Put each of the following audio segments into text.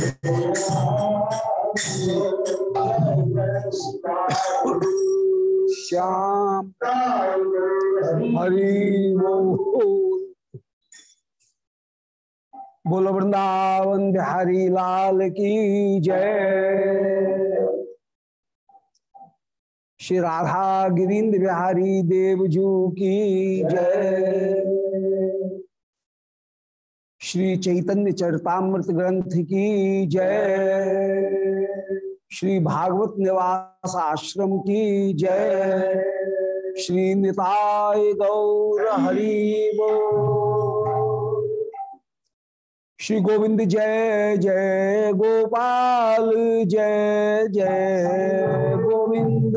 श्याम, हरि बोल। वृंदावन बिहारी लाल की जय। श्री राधा गिरीन्द्र बिहारी देवजू की जय। श्री चैतन्य चरतामृत ग्रंथ की जय। श्री भागवत निवास आश्रम की जय। श्री निताय गौर हरि श्री गोविंद जय जय गोपाल, जय जय गोविंद।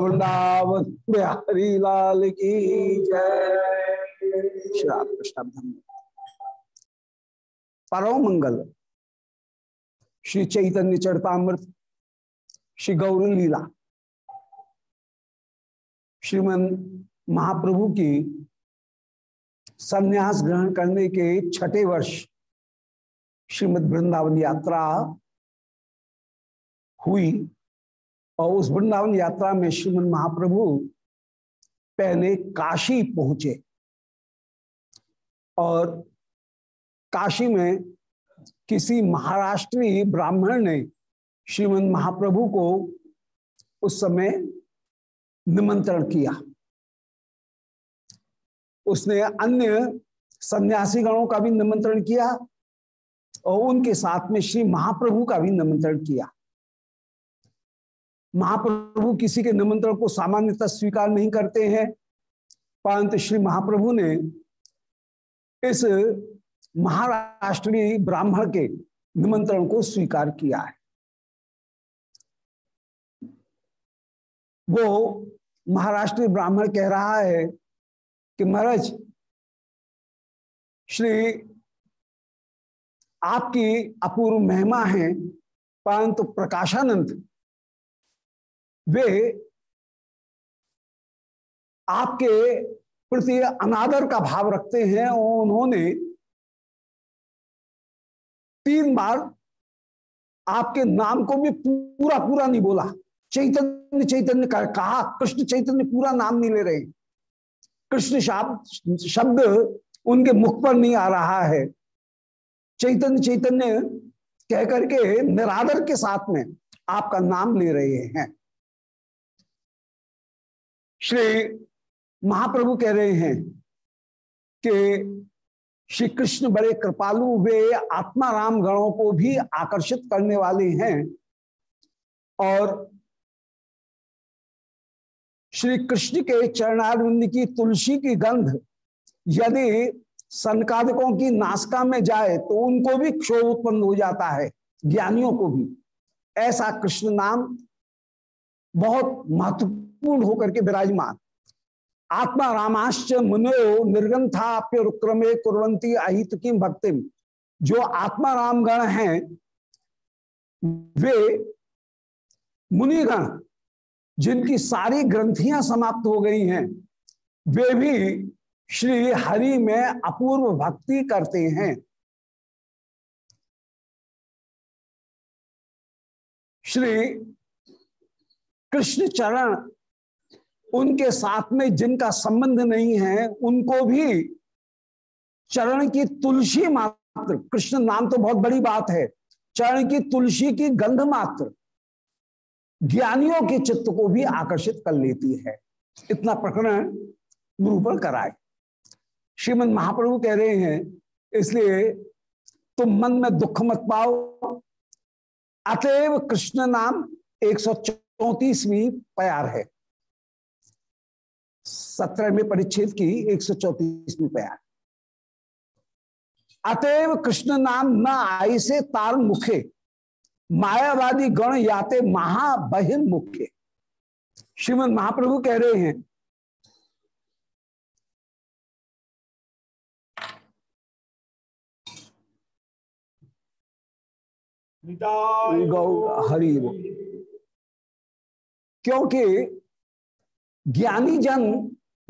वृंदावन बिहारी लाल की जय। श्री राम कृष्ण परम मंगल। श्री चैतन्य चरतामृत। श्री गौर लीला। श्रीमन महाप्रभु की संन्यास ग्रहण करने के छठे वर्ष श्रीमद वृंदावन यात्रा हुई। और उस वृंदावन यात्रा में श्रीमद महाप्रभु पहले काशी पहुँचे। और काशी में किसी महाराष्ट्रीय ब्राह्मण ने श्रीमद महाप्रभु को उस समय निमंत्रण किया। उसने अन्य सन्यासी गणों का भी निमंत्रण किया और उनके साथ में श्री महाप्रभु का भी निमंत्रण किया। महाप्रभु किसी के निमंत्रण को सामान्यतः स्वीकार नहीं करते हैं। परंतु श्री महाप्रभु ने इस महाराष्ट्रीय ब्राह्मण के निमंत्रण को स्वीकार किया है। वो महाराष्ट्रीय ब्राह्मण कह रहा है कि महाराज, श्री आपकी अपूर्व महिमा है, परंतु प्रकाशानंद वे आपके प्रति अनादर का भाव रखते हैं और उन्होंने तीन बार आपके नाम को भी पूरा पूरा नहीं बोला। चैतन्य चैतन्य कहा, कृष्ण चैतन्य पूरा नाम नहीं ले रहे। कृष्ण शब्द शब्द उनके मुख पर नहीं आ रहा है। चैतन्य चैतन्य कह करके निरादर के साथ में आपका नाम ले रहे हैं। श्री महाप्रभु कह रहे हैं कि श्री कृष्ण बड़े कृपालु, वे आत्मा राम गणों को भी आकर्षित करने वाले हैं। और श्री कृष्ण के चरणारविंद की तुलसी की गंध यदि संकादकों की नासका में जाए तो उनको भी क्षोभ उत्पन्न हो जाता है, ज्ञानियों को भी। ऐसा कृष्ण नाम बहुत महत्वपूर्ण होकर के विराजमान। आत्मा रामाश्च मुनो निर्गंथाप्य रुक्रमे कुरंती अहित की भक्तिम जो आत्मा रामगण हैं, वे मुनिगण, जिनकी सारी ग्रंथियाँ समाप्त हो गई हैं, वे भी श्री हरि में अपूर्व भक्ति करते हैं। श्री कृष्ण चरण उनके साथ में जिनका संबंध नहीं है, उनको भी चरण की तुलसी मात्र, कृष्ण नाम तो बहुत बड़ी बात है, चरण की तुलसी की गंध मात्र, ज्ञानियों के चित्त को भी आकर्षित कर लेती है। इतना प्रकरण निरूपण कराए। श्रीमद महाप्रभु कह रहे हैं, इसलिए तुम मन में दुख मत पाओ। अतएव कृष्ण नाम एक सौ चौतीसवीं प्यार है। सत्रहवें परिच्छेद की एक सौ चौतीसवीं प्यार अतएव कृष्ण नाम न आई से तार मुखे, मायावादी गण याते महाबहिर मुख्य श्रीमद महाप्रभु कह रहे हैं हरि क्योंकि ज्ञानी जन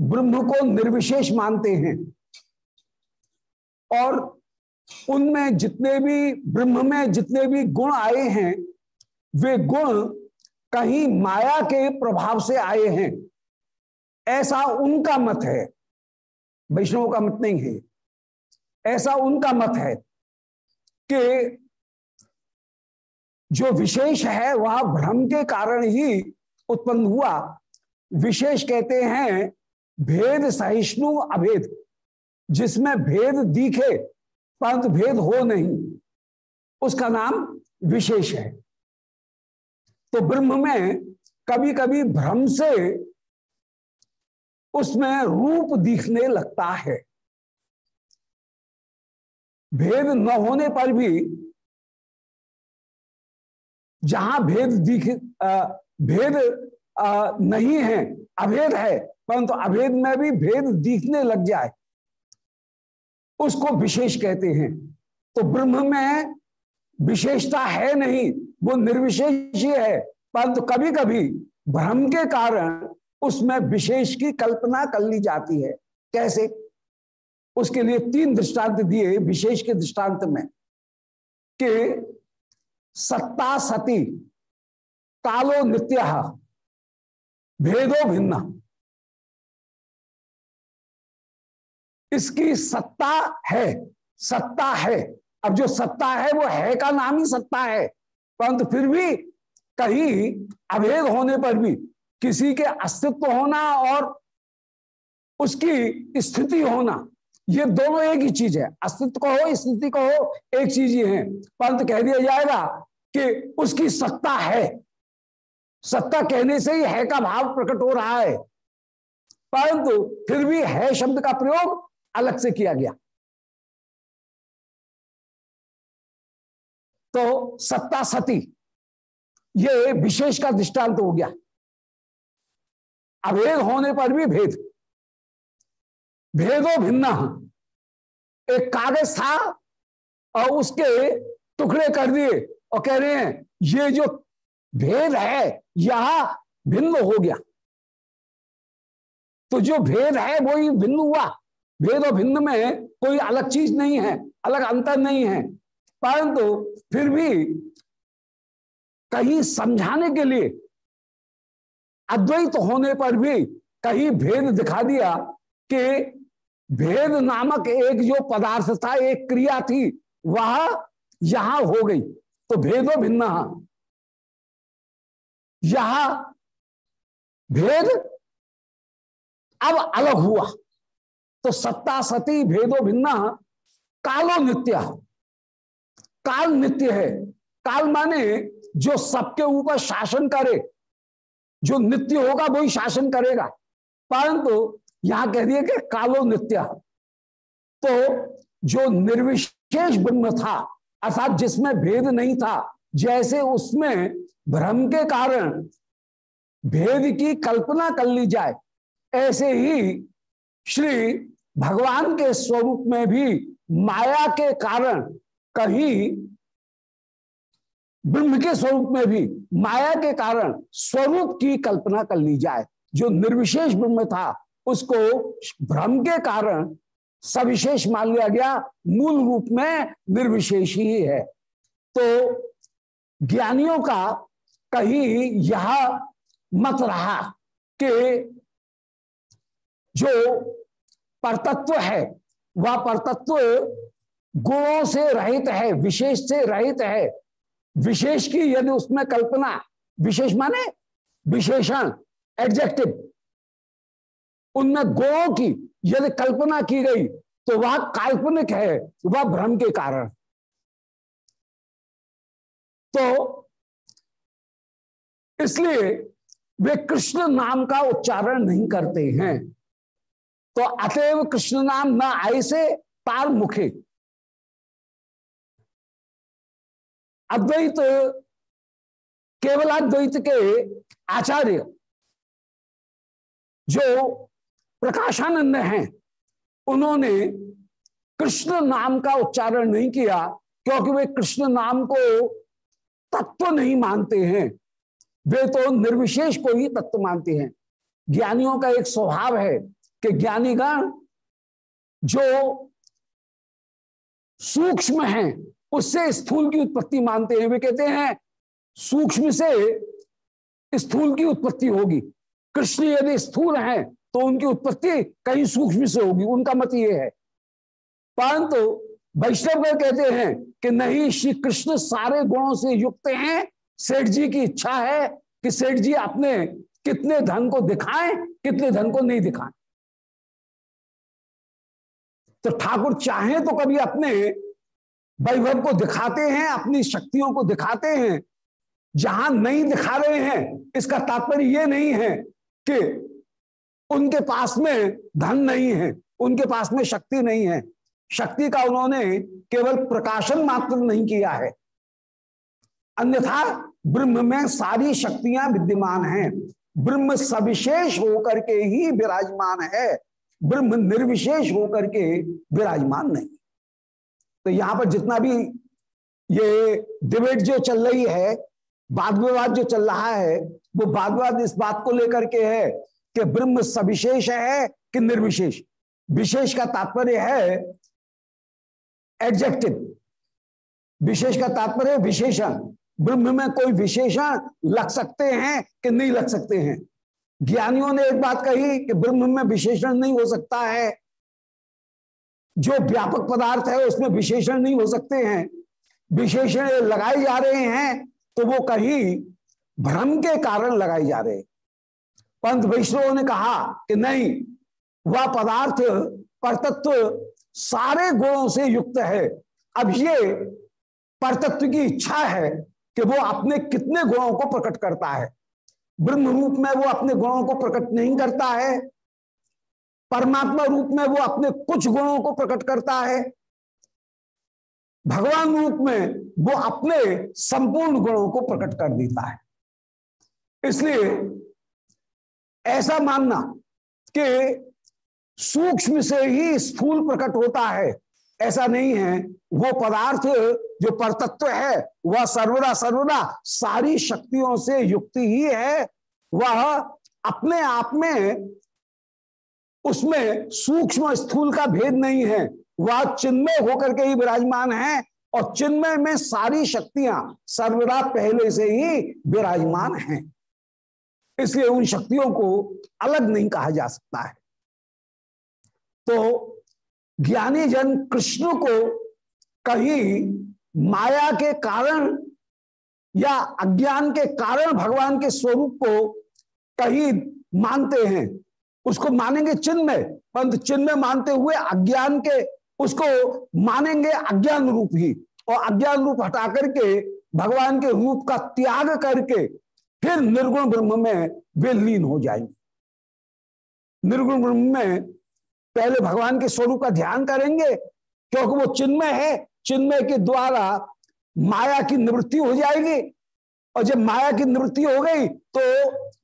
ब्रह्म को निर्विशेष मानते हैं। और उनमें जितने भी, ब्रह्म में जितने भी गुण आए हैं, वे गुण कहीं माया के प्रभाव से आए हैं। ऐसा उनका मत है। वैष्णव का मत नहीं है। ऐसा उनका मत है कि जो विशेष है, वह भ्रम के कारण ही उत्पन्न हुआ। विशेष कहते हैं भेद सहिष्णु अभेद। जिसमें भेद दिखे परंतु भेद हो नहीं उसका नाम विशेष है। तो ब्रह्म में कभी कभी भ्रम से उसमें रूप दिखने लगता है। भेद न होने पर भी जहाँ भेद दिख भेद आ, नहीं है अभेद है परंतु अभेद में भी भेद दिखने लग जाए, उसको विशेष कहते हैं। तो ब्रह्म में विशेषता है नहीं, वो निर्विशेष ही है। परंतु कभी कभी भ्रम के कारण उसमें विशेष की कल्पना कर ली जाती है। कैसे? उसके लिए तीन दृष्टांत दिए विशेष के दृष्टांत में, कि सत्ता सती, कालो नित्य, भेदो भिन्न। इसकी सत्ता है? सत्ता है। अब जो सत्ता है, वो है का नाम ही सत्ता है। परंतु फिर भी कहीं अभेद होने पर भी किसी के अस्तित्व होना और उसकी स्थिति होना, ये दोनों एक ही चीज़ है। अस्तित्व को हो, स्थिति को हो, एक चीज़ ही है। परंतु कह दिया जाएगा कि उसकी सत्ता है। सत्ता कहने से ही है का भाव प्रकट हो रहा है। परंतु फिर भी है शब्द का प्रयोग अलग से किया गया। तो सत्ता सती ये विशेष का दृष्टांत हो गया। अभेद होने पर भी भेद। भेदो भिन्न। एक कागज़ था और उसके टुकड़े कर दिए और कह रहे हैं, ये जो भेद है, यह भिन्न हो गया। तो जो भेद है वो ही भिन्न हुआ। भेद और भिन्न में कोई अलग चीज़ नहीं है, अलग अंतर नहीं है। परंतु फिर भी कहीं समझाने के लिए, अद्वैत होने पर भी कहीं भेद दिखा दिया कि भेद नामक एक जो पदार्थ था, एक क्रिया थी, वह यहाँ हो गई। तो भेदो भिन्न। यह भेद अब अलग हुआ। तो सत्ता सती भेदो भिन्न, कालो नित्य। काल नित्य है। काल माने जो सबके ऊपर शासन करे, जो नित्य होगा वही शासन करेगा। परंतु यहाँ कह दिए कि कालो नित्य। तो जो निर्विशेष ब्रह्म था, अर्थात जिसमें भेद नहीं था, जैसे उसमें भ्रम के कारण भेद की कल्पना कर ली जाए, ऐसे ही श्री भगवान के स्वरूप में भी माया के कारण कहीं ब्रह्म के स्वरूप में भी माया के कारण स्वरूप की कल्पना कर ली जाए। जो निर्विशेष ब्रह्म था, उसको भ्रम के कारण सविशेष मान लिया गया, मूल रूप में निर्विशेष ही है। तो ज्ञानियों का कहीं यह मत रहा कि जो परतत्व है, वह परतत्व गुणों से रहित है, विशेष से रहित है। विशेष की यदि उसमें कल्पना, विशेष माने विशेषण एडजेक्टिव उनमें गुणों की यदि कल्पना की गई तो वह काल्पनिक है, वह भ्रम के कारण। तो इसलिए वे कृष्ण नाम का उच्चारण नहीं करते हैं। तो अतएव कृष्ण नाम न आय से तार मुखे। अद्वैत केवल अद्वैत के आचार्य जो प्रकाशानंद हैं, उन्होंने कृष्ण नाम का उच्चारण नहीं किया, क्योंकि वे कृष्ण नाम को तत्व नहीं मानते हैं। वे तो निर्विशेष को ही तत्व मानते हैं। ज्ञानियों का एक स्वभाव है कि ज्ञानीगण जो सूक्ष्म हैं, उससे स्थूल की उत्पत्ति मानते हैं। वे कहते हैं, सूक्ष्म से स्थूल की उत्पत्ति होगी। कृष्ण यदि स्थूल हैं तो उनकी उत्पत्ति कहीं सूक्ष्म से होगी। उनका मत ये है। परंतु वैष्णव कहते हैं कि नहीं श्री कृष्ण सारे गुणों से युक्त हैं। सेठ जी की इच्छा है कि सेठ जी अपने कितने धन को दिखाएँ, कितने धन को नहीं दिखाएँ। तो ठाकुर चाहे तो कभी अपने वैभव को दिखाते हैं, अपनी शक्तियों को दिखाते हैं। जहाँ नहीं दिखा रहे हैं, इसका तात्पर्य ये नहीं है कि उनके पास में धन नहीं है, उनके पास में शक्ति नहीं है। शक्ति का उन्होंने केवल प्रकाशन मात्र नहीं किया है। अन्यथा ब्रह्म में सारी शक्तियाँ विद्यमान हैं। ब्रह्म सविशेष होकर के ही विराजमान है। ब्रह्म निर्विशेष होकर के विराजमान नहीं। तो यहाँ पर जितना भी ये डिबेट जो चल रही है वाद विवाद जो चल रहा है, वो वाद विवाद इस बात को लेकर के है कि ब्रह्म सविशेष है कि निर्विशेष? विशेष का तात्पर्य है एडजेक्टिव विशेष का तात्पर्य विशेषण। ब्रह्म में कोई विशेषण लग सकते हैं कि नहीं लग सकते हैं? ज्ञानियों ने एक बात कही कि ब्रह्म में विशेषण नहीं हो सकता है। जो व्यापक पदार्थ है, उसमें विशेषण नहीं हो सकते हैं। विशेषण लगाए जा रहे हैं तो वो कहीं भ्रम के कारण लगाए जा रहे। पंत वैष्णव ने कहा कि नहीं, वह पदार्थ परतत्व सारे गुणों से युक्त है। अब ये परतत्व की इच्छा है कि वो अपने कितने गुणों को प्रकट करता है। ब्रह्म रूप में वो अपने गुणों को प्रकट नहीं करता है। परमात्मा रूप में वो अपने कुछ गुणों को प्रकट करता है। भगवान रूप में वो अपने संपूर्ण गुणों को प्रकट कर देता है। इसलिए ऐसा मानना कि सूक्ष्म से ही स्थूल प्रकट होता है। ऐसा नहीं है। वो पदार्थ जो परतत्व है, वह सर्वदा सर्वदा सारी शक्तियों से युक्त ही है। वह अपने आप में उसमें सूक्ष्म स्थूल का भेद नहीं है। वह चिन्मय होकर के ही विराजमान है और चिन्मय में सारी शक्तियाँ सर्वदा पहले से ही विराजमान हैं। इसलिए उन शक्तियों को अलग नहीं कहा जा सकता है। तो ज्ञानी जन कृष्ण को कहीं माया के कारण या अज्ञान के कारण भगवान के स्वरूप को कहीं मानते हैं। उसको मानेंगे चिन्ह में परंतु चिन्ह में मानते हुए अज्ञान के, उसको मानेंगे अज्ञान रूप ही। और अज्ञान रूप हटा करके भगवान के रूप का त्याग करके फिर निर्गुण ब्रह्म में वे लीन हो जाएँगे। निर्गुण ब्रह्म में पहले भगवान के स्वरूप का ध्यान करेंगे, क्योंकि वो चिन्मय है। चिन्मय के द्वारा माया की निवृत्ति हो जाएगी। और जब माया की निवृत्ति हो गई तो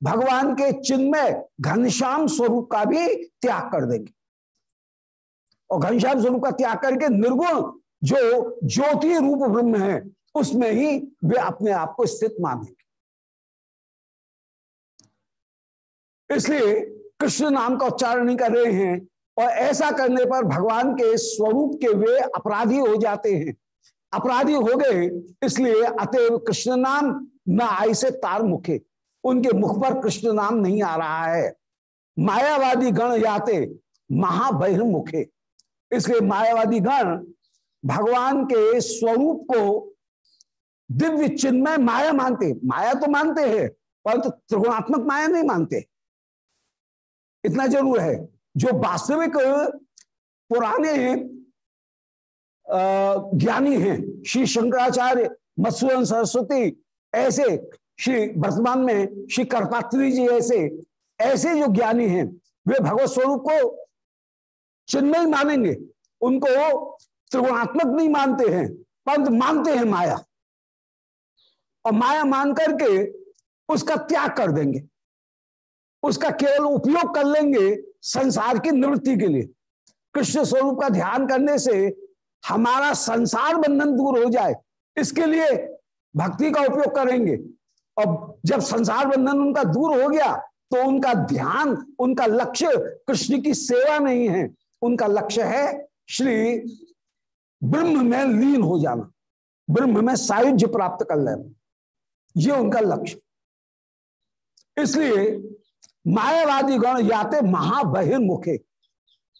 भगवान के चिन्मय घनश्याम स्वरूप का भी त्याग कर देंगे। और घनश्याम स्वरूप का त्याग करके निर्गुण जो ज्योति रूप ब्रह्म है, उसमें ही वे अपने आप को स्थित मानेंगे। इसलिए कृष्ण नाम का उच्चारण नहीं कर रहे हैं और ऐसा करने पर भगवान के स्वरूप के वे अपराधी हो जाते हैं। अपराधी हो गए, इसलिए अतएव कृष्ण नाम न आय से तार मुखे। उनके मुख पर कृष्ण नाम नहीं आ रहा है। मायावादी गण जाते, महाबहिर्मुखे। इसलिए मायावादी गण भगवान के स्वरूप को दिव्य चिन्मय माया मानते। माया तो मानते हैं, परंतु तो त्रिगुणात्मक माया नहीं मानते। इतना ज़रूर है। जो वास्तविक, पुराने ज्ञानी हैं, श्री शंकराचार्य मत्सूदन सरस्वती, ऐसे श्री वर्तमान में श्री कर्पात्री जी ऐसे ऐसे जो ज्ञानी हैं, वे भगवत स्वरूप को चिन्मय मानेंगे। उनको त्रिगुणात्मक नहीं मानते हैं, परंतु मानते हैं माया। और माया मान करके उसका त्याग कर देंगे। उसका केवल उपयोग कर लेंगे संसार की निवृत्ति के लिए। कृष्ण स्वरूप का ध्यान करने से हमारा संसार बंधन दूर हो जाए, इसके लिए भक्ति का उपयोग करेंगे। और जब संसार बंधन उनका दूर हो गया तो उनका ध्यान, उनका लक्ष्य कृष्ण की सेवा नहीं है। उनका लक्ष्य है श्री ब्रह्म में लीन हो जाना, ब्रह्म में सायुज्य प्राप्त कर लेना। ये उनका लक्ष्य। इसलिए मायावादी गण याते महाबहिर्मुखे।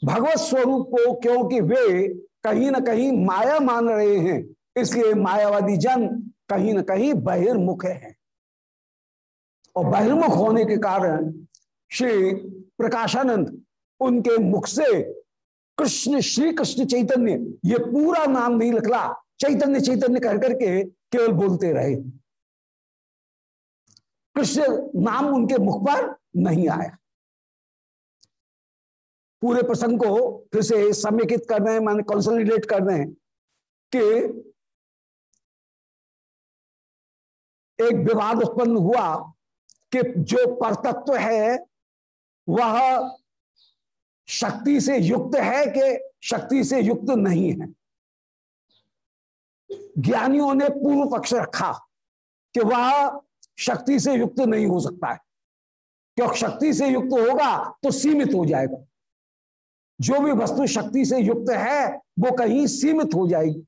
भगवत स्वरूप को, क्योंकि वे कहीं ना कहीं माया मान रहे हैं, इसलिए मायावादी जन कहीं ना कहीं बहिर्मुख है। और बहिर्मुख होने के कारण श्री प्रकाशानंद उनके मुख से कृष्ण श्री कृष्ण चैतन्य, ये पूरा नाम नहीं लिखला। चैतन्य चैतन्य कह करके केवल बोलते रहे। कृष्ण नाम उनके मुख पर नहीं आया। पूरे प्रसंग को फिर से समेकित कर रहे हैं, मान कंसोलिडेट कर रहे हैं कि एक विवाद उत्पन्न हुआ कि जो परतत्व है, वह शक्ति से युक्त है कि शक्ति से युक्त नहीं है? ज्ञानियों ने पूर्व पक्ष रखा कि वह शक्ति से युक्त नहीं हो सकता है। क्योंकि शक्ति से युक्त होगा तो सीमित हो जाएगा। जो भी वस्तु शक्ति से युक्त है, वो कहीं सीमित हो जाएगी।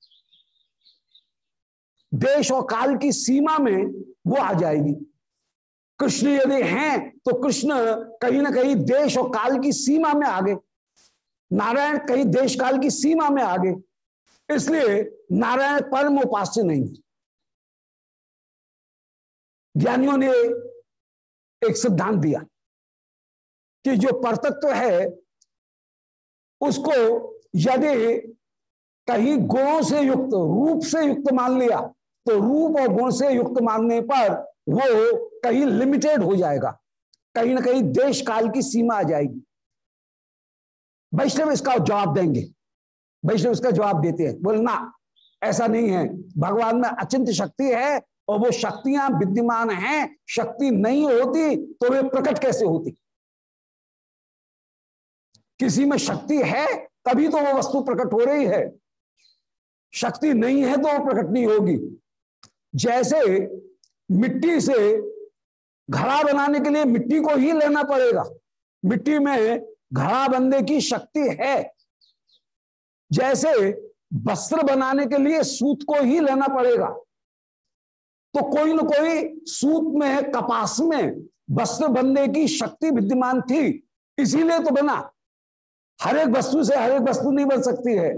देश और काल की सीमा में वो आ जाएगी। कृष्ण यदि हैं तो कृष्ण कहीं ना कहीं देश और काल की सीमा में आ गए नारायण कहीं देश काल की सीमा में आ गए इसलिए नारायण परम उपास्य नहीं ज्ञानियों ने एक सिद्धांत दिया कि जो परतत्व है, उसको यदि कहीं गुणों से युक्त, रूप से युक्त मान लिया तो रूप और गुण से युक्त मानने पर वो कहीं लिमिटेड हो जाएगा। कहीं ना कहीं देश काल की सीमा आ जाएगी। वैष्णव इसका जवाब देंगे। वैष्णव इसका जवाब देते हैं। बोले, ना, ऐसा नहीं है। भगवान में अचिंत शक्ति है और वो शक्तियाँ विद्यमान हैं, शक्ति नहीं होती तो वे प्रकट कैसे होती? किसी में शक्ति है, तभी तो वो वस्तु प्रकट हो रही है। शक्ति नहीं है तो वो प्रकट नहीं होगी। जैसे मिट्टी से घड़ा बनाने के लिए मिट्टी को ही लेना पड़ेगा। मिट्टी में घड़ा बनने की शक्ति है। जैसे वस्त्र बनाने के लिए सूत को ही लेना पड़ेगा। तो कोई ना कोई सूत में, कपास में वस्त्र बनने की शक्ति विद्यमान थी। इसीलिए तो बना। हर एक वस्तु से हर एक वस्तु नहीं बन सकती है।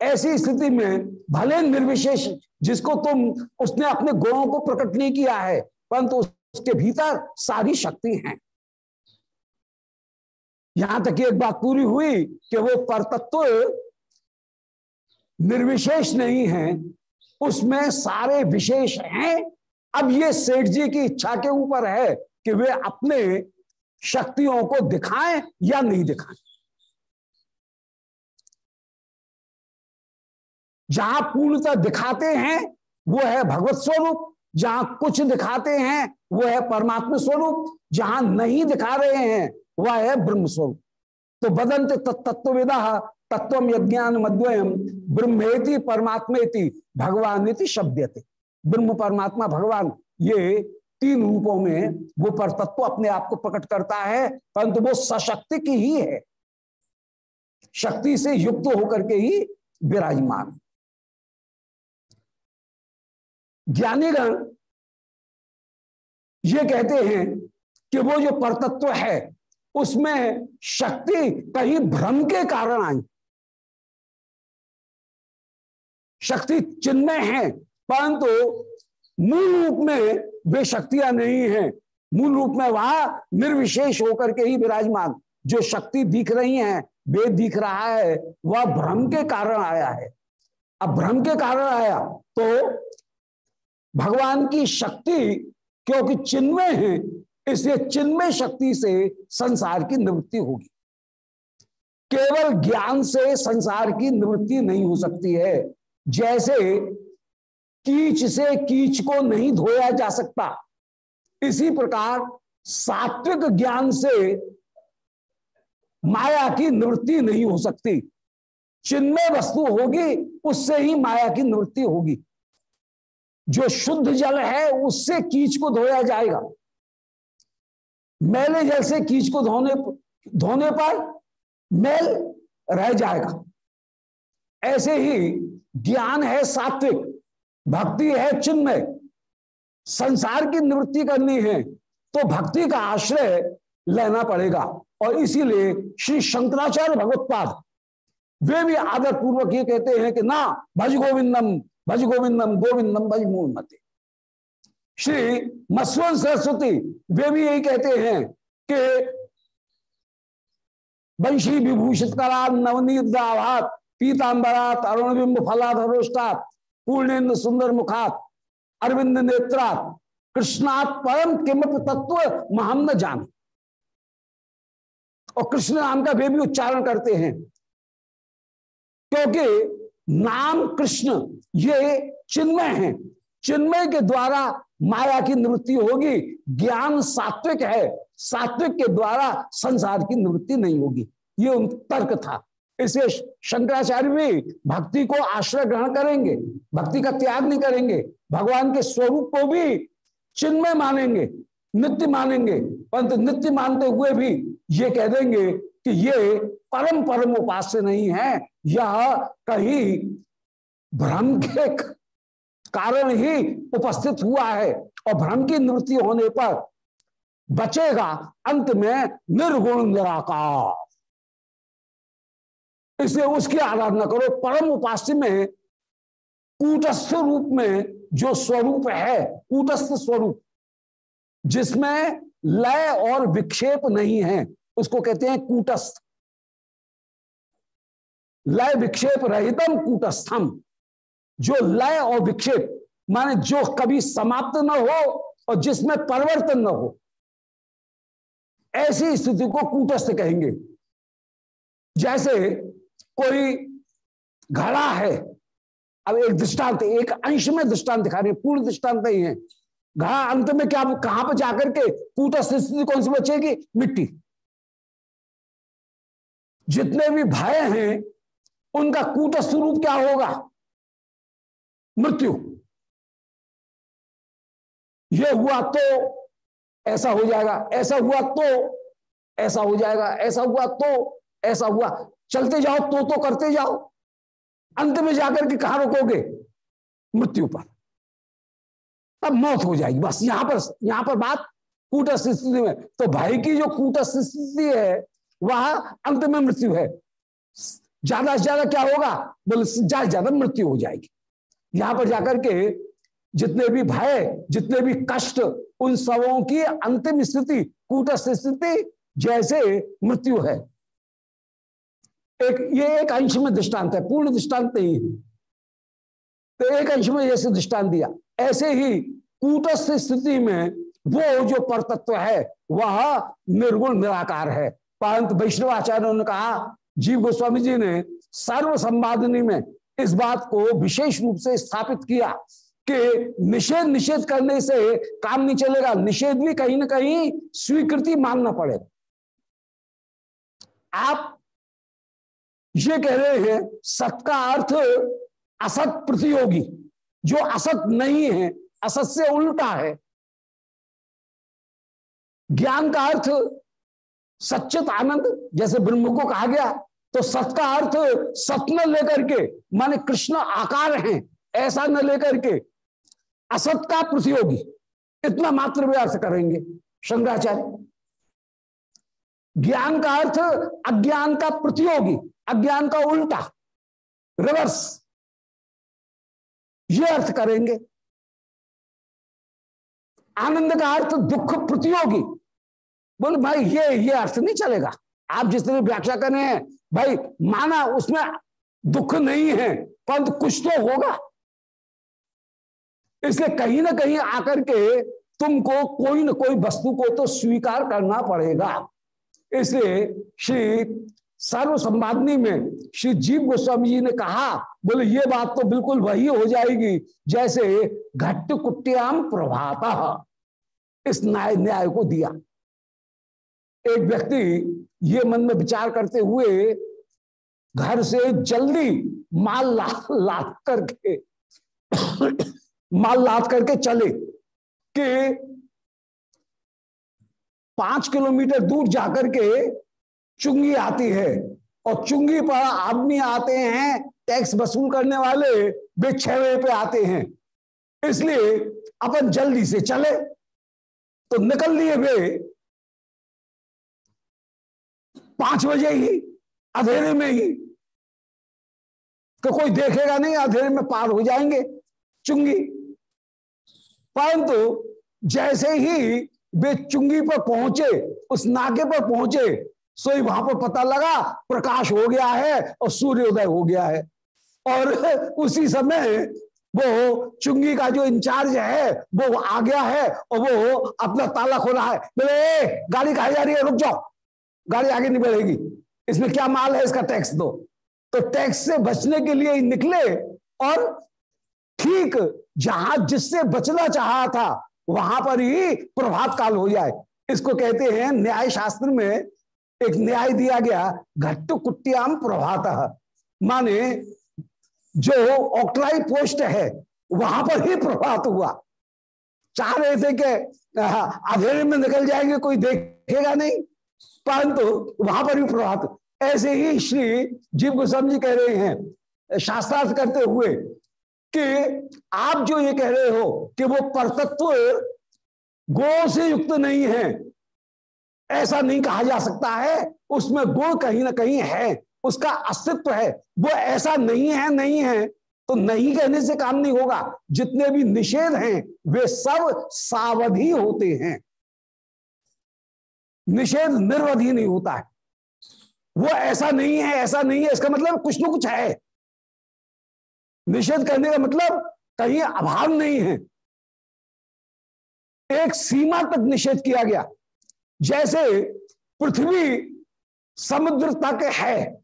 ऐसी स्थिति में भले निर्विशेष जिसको तुम, उसने अपने गुणों को प्रकट नहीं किया है, परंतु उसके भीतर सारी शक्ति है। यहाँ तक एक बात पूरी हुई कि वो परतत्व निर्विशेष नहीं है उसमें सारे विशेष हैं। अब ये सेठ जी की इच्छा के ऊपर है कि वे अपने शक्तियों को दिखाएँ या नहीं दिखाएँ। जहाँ पूर्णता दिखाते हैं, वो है भगवत स्वरूप। जहाँ कुछ दिखाते हैं, वो है परमात्मा स्वरूप। जहाँ नहीं दिखा रहे हैं, वह है ब्रह्म स्वरूप। तो बदंत तत्विदा तत्व यज्ञान मद्वयम ब्रह्मेति परमात्मेति भगवान शब्द थे ब्रह्म परमात्मा भगवान, ये तीन रूपों में वो पर तत्व अपने आप को प्रकट करता है, परंतु वो सशक्ति की ही है। शक्ति से युक्त होकर के ही विराजमान। ज्ञानीगण ये कहते हैं कि वो जो परतत्व है, उसमें शक्ति कहीं भ्रम के कारण आई। शक्ति चिन्मय है, परंतु मूल रूप में वे शक्तियाँ नहीं है। मूल रूप में वह निर्विशेष होकर के ही विराजमान। जो शक्ति दिख रही है, वे दिख रहा है, वह भ्रम के कारण आया है। अब भ्रम के कारण आया तो भगवान की शक्ति, क्योंकि चिन्मय है, इसलिए चिन्मय शक्ति से संसार की निवृत्ति होगी। केवल ज्ञान से संसार की निवृत्ति नहीं हो सकती है। जैसे कीच से कीच को नहीं धोया जा सकता। इसी प्रकार सात्विक ज्ञान से माया की निवृत्ति नहीं हो सकती। चिन्मय वस्तु होगी, उससे ही माया की निवृत्ति होगी। जो शुद्ध जल है, उससे कीच को धोया जाएगा। मैले जल से कीच को धोने धोने पर मैल रह जाएगा। ऐसे ही ज्ञान है सात्विक, भक्ति है चिन्मय। संसार की निवृत्ति करनी है तो भक्ति का आश्रय लेना पड़ेगा। और इसीलिए श्री शंकराचार्य भगवत्पाद, वे भी आदर पूर्वक ये कहते हैं कि ना, भज गोविंदम भज गोविंदम गोविंदम भज मूल मते श्री मस्वन सरस्वती, वे भी यही कहते हैं कि वंशी विभूषित करा नवनीत पीतांबरात अरुण बिंब फलाधरोष्टात पूर्णेन्द्र सुंदर मुखात अरविंद नेत्रात कृष्णात परम किमप तत्व महम न जान। और कृष्ण नाम का वे भी उच्चारण करते हैं। क्योंकि नाम कृष्ण, ये चिन्मय है। चिन्मय के द्वारा माया की निवृत्ति होगी, ज्ञान सात्विक है। सात्विक के द्वारा संसार की निवृत्ति नहीं होगी। ये उन तर्क था। इसे शंकराचार्य भी भक्ति को आश्रय ग्रहण करेंगे, भक्ति का त्याग नहीं करेंगे, भगवान के स्वरूप को भी चिन्मय मानेंगे, नित्य मानेंगे, परंतु नित्य मानते हुए भी ये कह देंगे कि ये परम परम उपास्य नहीं है, यह कहीं भ्रम के कारण ही उपस्थित हुआ है और भ्रम की निवृत्ति होने पर बचेगा, अंत में निर्गुण निराकार। इसलिए उसकी आराधना करो। परम उपास्य में कूटस्थ रूप में जो स्वरूप है, कूटस्थ स्वरूप, जिसमें लय और विक्षेप नहीं है, उसको कहते हैं कूटस्थ। लय विक्षेप रहितम कूटस्थम। जो लय और विक्षेप, माने जो कभी समाप्त न हो और जिसमें परिवर्तन न हो, ऐसी स्थिति को कूटस्थ कहेंगे। जैसे कोई घड़ा है। अब एक दृष्टांत, एक अंश में दृष्टांत दिखा रहे पूर्ण दृष्टांत नहीं है। घड़ा अंत में क्या, कहाँ पर जाकर के कूटस्थ स्थिति कौन सी बचेगी? मिट्टी। जितने भी भय हैं, उनका कूटस्थ रूप क्या होगा? मृत्यु। ये हुआ तो ऐसा हो जाएगा, ऐसा हुआ तो ऐसा हो जाएगा, ऐसा हुआ तो ऐसा हुआ। चलते जाओ तो तो करते जाओ। अंत में जाकर के कहा रोकोगे? मृत्यु पर। तब मौत हो जाएगी। बस यहाँ पर यहाँ पर बात कूटस्थ स्थिति में। तो भाई की जो कूटस्थ स्थिति है, वह अंत में मृत्यु है। ज़्यादा से ज़्यादा क्या होगा? बोले, ज़्यादा ज़्यादा मृत्यु हो जाएगी। यहाँ पर जाकर के जितने भी भय, जितने भी कष्ट, उन सबों की अंतिम स्थिति कूटस्थ स्थिति जैसे मृत्यु है। एक, ये एक अंश में दृष्टांत है, पूर्ण दृष्टांत नहीं है। तो एक अंश में जैसे दृष्टांत दिया। ऐसे ही कूटस्थ स्थिति में वो जो परतत्व है, वह निर्गुण निराकार है। परंतु वैष्णवाचार्यों ने कहा, जीव गोस्वामी जी ने सर्व संवादनी में इस बात को विशेष रूप से स्थापित किया कि निषेध निषेध करने से काम नहीं चलेगा, निषेध भी कहीं ना कहीं स्वीकृति मानना पड़ेगा। आप ये कह रहे हैं, सत का अर्थ असत प्रतियोगी। जो असत नहीं है, असत से उल्टा है। ज्ञान का अर्थ सच्चित आनंद, जैसे ब्रह्म को कहा गया तो सत का अर्थ सत न लेकर के, माने कृष्ण आकार हैं, ऐसा न लेकर के। असत का प्रतियोगी, इतना मात्र भी अर्थ करेंगे, शंकराचार्य। ज्ञान का अर्थ अज्ञान का प्रतियोगी अज्ञान का उल्टा रिवर्स ये अर्थ करेंगे। आनंद का अर्थ दुख प्रतियोगी। बोले, भाई, ये ये अर्थ नहीं चलेगा। आप जिस तरह व्याख्या कर रहे हैं, भाई, माना उसमें दुख नहीं है, परंतु कुछ तो होगा। इसलिए कहीं ना कहीं आकर के तुमको कोई ना कोई वस्तु को तो स्वीकार करना पड़ेगा। इसलिए श्री सर्व संवादनी में श्री जीव गोस्वामी जी ने कहा, बोले, ये बात तो बिल्कुल वही हो जाएगी, जैसे घट्ट कुट्याम प्रभाता इस न्याय न्याय को दिया। एक व्यक्ति ये मन में विचार करते हुए घर से जल्दी माल ला, लाद करके, माल लाद करके चले कि पाँच किलोमीटर दूर जाकर के चुंगी आती है। और चुंगी पर आदमी आते हैं, टैक्स वसूल करने वाले वे छह बजे पे आते हैं। इसलिए अपन जल्दी से चले। तो निकल लिए वे पाँच बजे ही, अंधेरे में ही। तो कोई देखेगा नहीं, अंधेरे में पार हो जाएँगे चुंगी। परंतु जैसे ही वे चुंगी पर पहुँचे, उस नाके पर पहुँचे सो ही वहाँ पर पता लगा, प्रकाश हो गया है और सूर्योदय हो गया है। और उसी समय वो चुंगी का जो इंचार्ज है, वो आ गया है और वो अपना ताला खोला है। बोले गाड़ी कहा जा रही है? रुक जाओ। गाड़ी आगे नहीं बढ़ेगी। इसमें क्या माल है? इसका टैक्स दो। तो टैक्स से बचने के लिए ही निकले और ठीक जहाँ जिससे बचना चाह था, वहाँ पर ही प्रभात काल हो जाए। इसको कहते हैं न्याय शास्त्र में एक न्याय दिया गया, घट्ट कुट्टियाम प्रभात। माने जो ऑक्ट्राई पोस्ट है, वहाँ पर ही प्रभात हुआ। चाह रहे थे कि अंधेरे में निकल जाएँगे, कोई देखेगा नहीं। परंतु वहाँ पर भी प्रभात ऐसे ही श्री जीव गोस्वामी जी कह रहे हैं, शास्त्रार्थ करते हुए, कि आप जो ये कह रहे हो, कि वो परतत्व गो से युक्त नहीं है ऐसा नहीं कहा जा सकता है, उसमें गुण कहीं ना कहीं है, उसका अस्तित्व है। वो ऐसा नहीं है नहीं है तो नहीं कहने से काम नहीं होगा। जितने भी निषेध हैं, वे सब सावधि होते हैं। निषेध निर्वधि नहीं होता है। वो ऐसा नहीं है, ऐसा नहीं है, इसका मतलब कुछ ना कुछ है। निषेध करने का मतलब कहीं अभाव नहीं है। एक सीमा तक निषेध किया गया। जैसे पृथ्वी समुद्र तक है।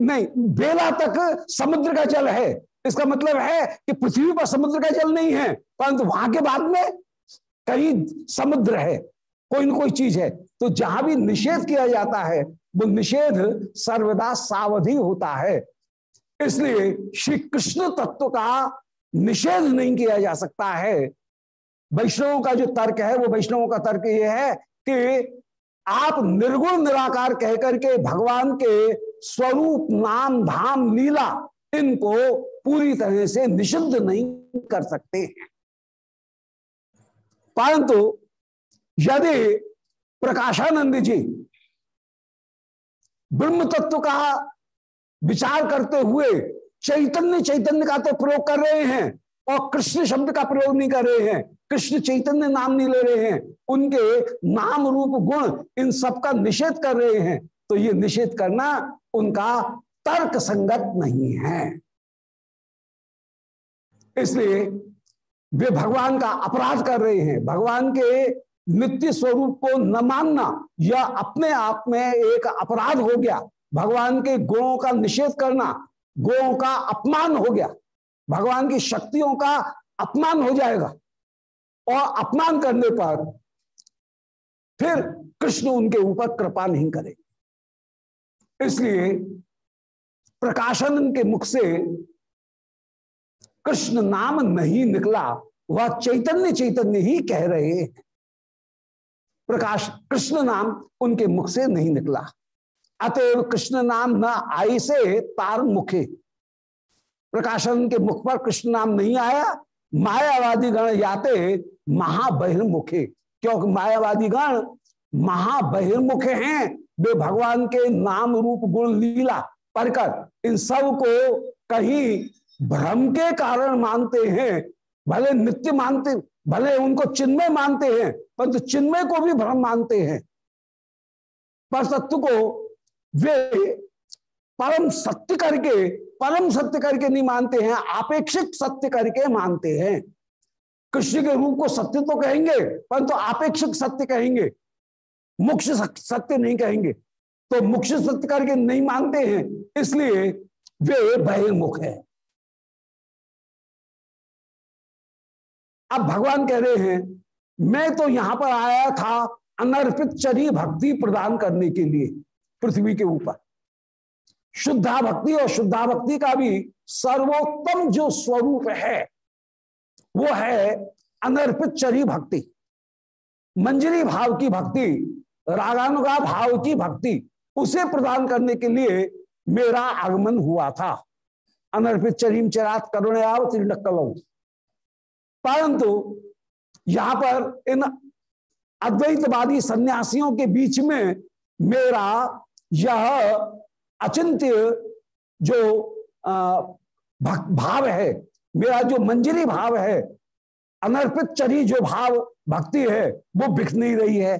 नहीं, बेला तक समुद्र का जल है। इसका मतलब है कि पृथ्वी पर समुद्र का जल नहीं है, परंतु वहाँ के बाद में कहीं समुद्र है, कोई ना कोई चीज़ है। तो जहाँ भी निषेध किया जाता है, वो निषेध सर्वदा सावधि होता है। इसलिए श्री कृष्ण तत्व का निषेध नहीं किया जा सकता है। वैष्णवों का जो तर्क है, वो वैष्णवों का तर्क ये है कि आप निर्गुण निराकार कहकर के भगवान के स्वरूप, नाम, धाम, लीला इनको पूरी तरह से निषिद्ध नहीं कर सकते हैं। परंतु यदि प्रकाशानंद जी ब्रह्म तत्व का विचार करते हुए चैतन्य चैतन्य का तो प्रयोग कर रहे हैं और कृष्ण शब्द का प्रयोग नहीं कर रहे हैं कृष्ण चैतन्य नाम नहीं ले रहे हैं। उनके नाम रूप गुण इन सब का निषेध कर रहे हैं। तो ये निषेध करना उनका तर्क संगत नहीं है। इसलिए वे भगवान का अपराध कर रहे हैं। भगवान के नित्य स्वरूप को न मानना यह अपने आप में एक अपराध हो गया। भगवान के गुणों का निषेध करना गुणों का अपमान हो गया। भगवान की शक्तियों का अपमान हो जाएगा। और अपमान करने पर फिर कृष्ण उनके ऊपर कृपा नहीं करेंगे इसलिए प्रकाशन के मुख से कृष्ण नाम नहीं निकला, वह चैतन्य चैतन्य ही कह रहे हैं। प्रकाश, कृष्ण नाम उनके मुख से नहीं निकला। अतएव कृष्ण नाम न आई से तार मुखे। प्रकाशन के मुख पर कृष्ण नाम नहीं आया मायावादी गण याते महाबहिर्मुखे। क्योंकि मायावादी गण महाबहिर्मुख हैं, वे भगवान के नाम रूप गुण लीला परकर इन सबको कहीं भ्रम के कारण मानते हैं, भले नित्य मानते, भले उनको चिन्मय मानते हैं, परंतु तो चिन्मय को भी भ्रम मानते हैं। पर सत्य को वे परम सत्य करके परम सत्य करके नहीं मानते हैं आपेक्षिक सत्य करके मानते हैं। कृष्ण के रूप को सत्य तो कहेंगे, परंतु तो आपेक्षिक सत्य कहेंगे। मुख्य सत्य नहीं कहेंगे। तो मुख्य सत्य करके नहीं मानते हैं, इसलिए वे बहिर्मुख है। अब भगवान कह रहे हैं, मैं तो यहाँ पर आया था अनर्पित चरी भक्ति प्रदान करने के लिए, पृथ्वी के ऊपर। शुद्धा भक्ति और शुद्धा भक्ति का भी सर्वोत्तम जो स्वरूप है, वो है अनर्पित चरी भक्ति, मंजरी भाव की भक्ति, रागानुगा भाव की भक्ति, उसे प्रदान करने के लिए मेरा आगमन हुआ था। अनर्पित चरीम चरात करुणयाव त्रिडक्कलों परंतु यहाँ पर इन अद्वैतवादी सन्यासियों के बीच में मेरा यह अचिंत्य जो भाव है, मेरा जो मंजरी भाव है, अनर्पित चरी जो भाव, भक्ति है, वो बिख नहीं रही है।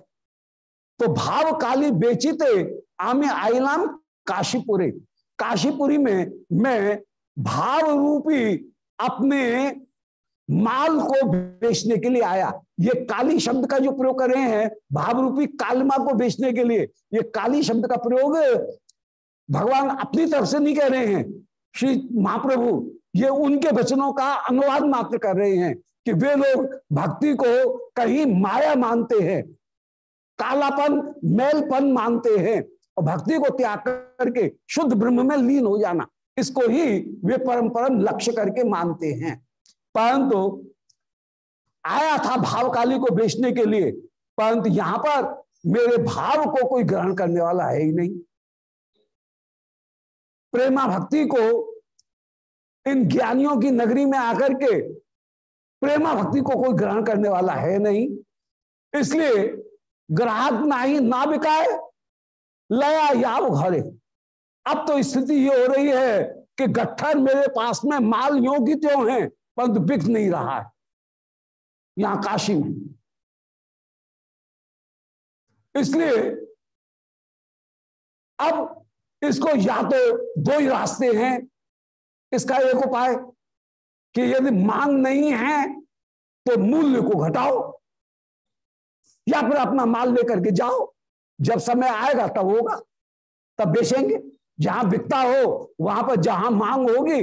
तो भाव काली बेचिते, आमे आईलाम काशीपुरी। काशीपुरी में मैं भाव रूपी अपने माल को बेचने के लिए आया। ये काली शब्द का जो प्रयोग कर रहे हैं, भाव रूपी कालमा को बेचने के लिए, ये काली शब्द का प्रयोग भगवान अपनी तरफ़ से नहीं कह रहे हैं। श्री महाप्रभु, ये उनके वचनों का अनुवाद मात्र कर रहे हैं कि वे लोग भक्ति को कहीं माया मानते हैं, कालापन, मैलपन मानते हैं और भक्ति को त्याग करके शुद्ध ब्रह्म में लीन हो जाना, इसको ही वे परम परम लक्ष्य करके मानते हैं। परंतु आया था भावकाली को बेचने के लिए, परंतु यहाँ पर मेरे भाव को कोई ग्रहण करने वाला है ही नहीं। प्रेमा भक्ति को इन ज्ञानियों की नगरी में आकर के प्रेमा भक्ति को कोई ग्रहण करने वाला है नहीं। इसलिए ग्राहक ना ही ना बिकाए, लया याव घरे। अब तो स्थिति ये हो रही है कि गट्ठर मेरे पास में माल यो की त्यों है, परंतु बिक नहीं रहा है। यहाँ काशी में। इसलिए अब इसको या तो दो ही रास्ते हैं। इसका एक उपाय कि यदि मांग नहीं है तो मूल्य को घटाओ या फिर अपना माल लेकर के जाओ। जब समय आएगा, तब होगा, तब बेचेंगे। जहाँ बिकता हो, वहाँ पर जहाँ मांग होगी,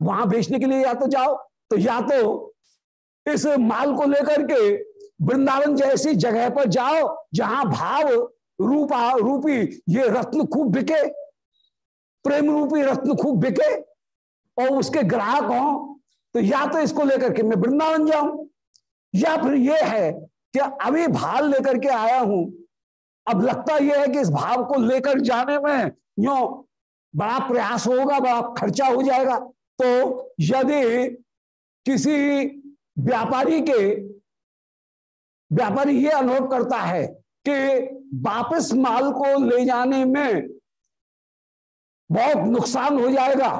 वहाँ बेचने के लिए या तो जाओ। तो या तो इस माल को लेकर के वृंदावन जैसी जगह पर जाओ, जहाँ भाव रूपा, रूपी ये रत्न खूब बिके। प्रेम रूपी रत्न खूब बिके और उसके ग्राहक हो तो या तो इसको लेकर के मैं वृंदावन जाऊँ, या फिर ये है कि अभी भाव लेकर के आया हूँ। अब लगता यह है कि इस भाव को लेकर जाने में यो बड़ा प्रयास होगा, बड़ा खर्चा हो जाएगा। तो यदि किसी व्यापारी के, व्यापारी ये अनुभव करता है कि वापस माल को ले जाने में बहुत नुकसान हो जाएगा,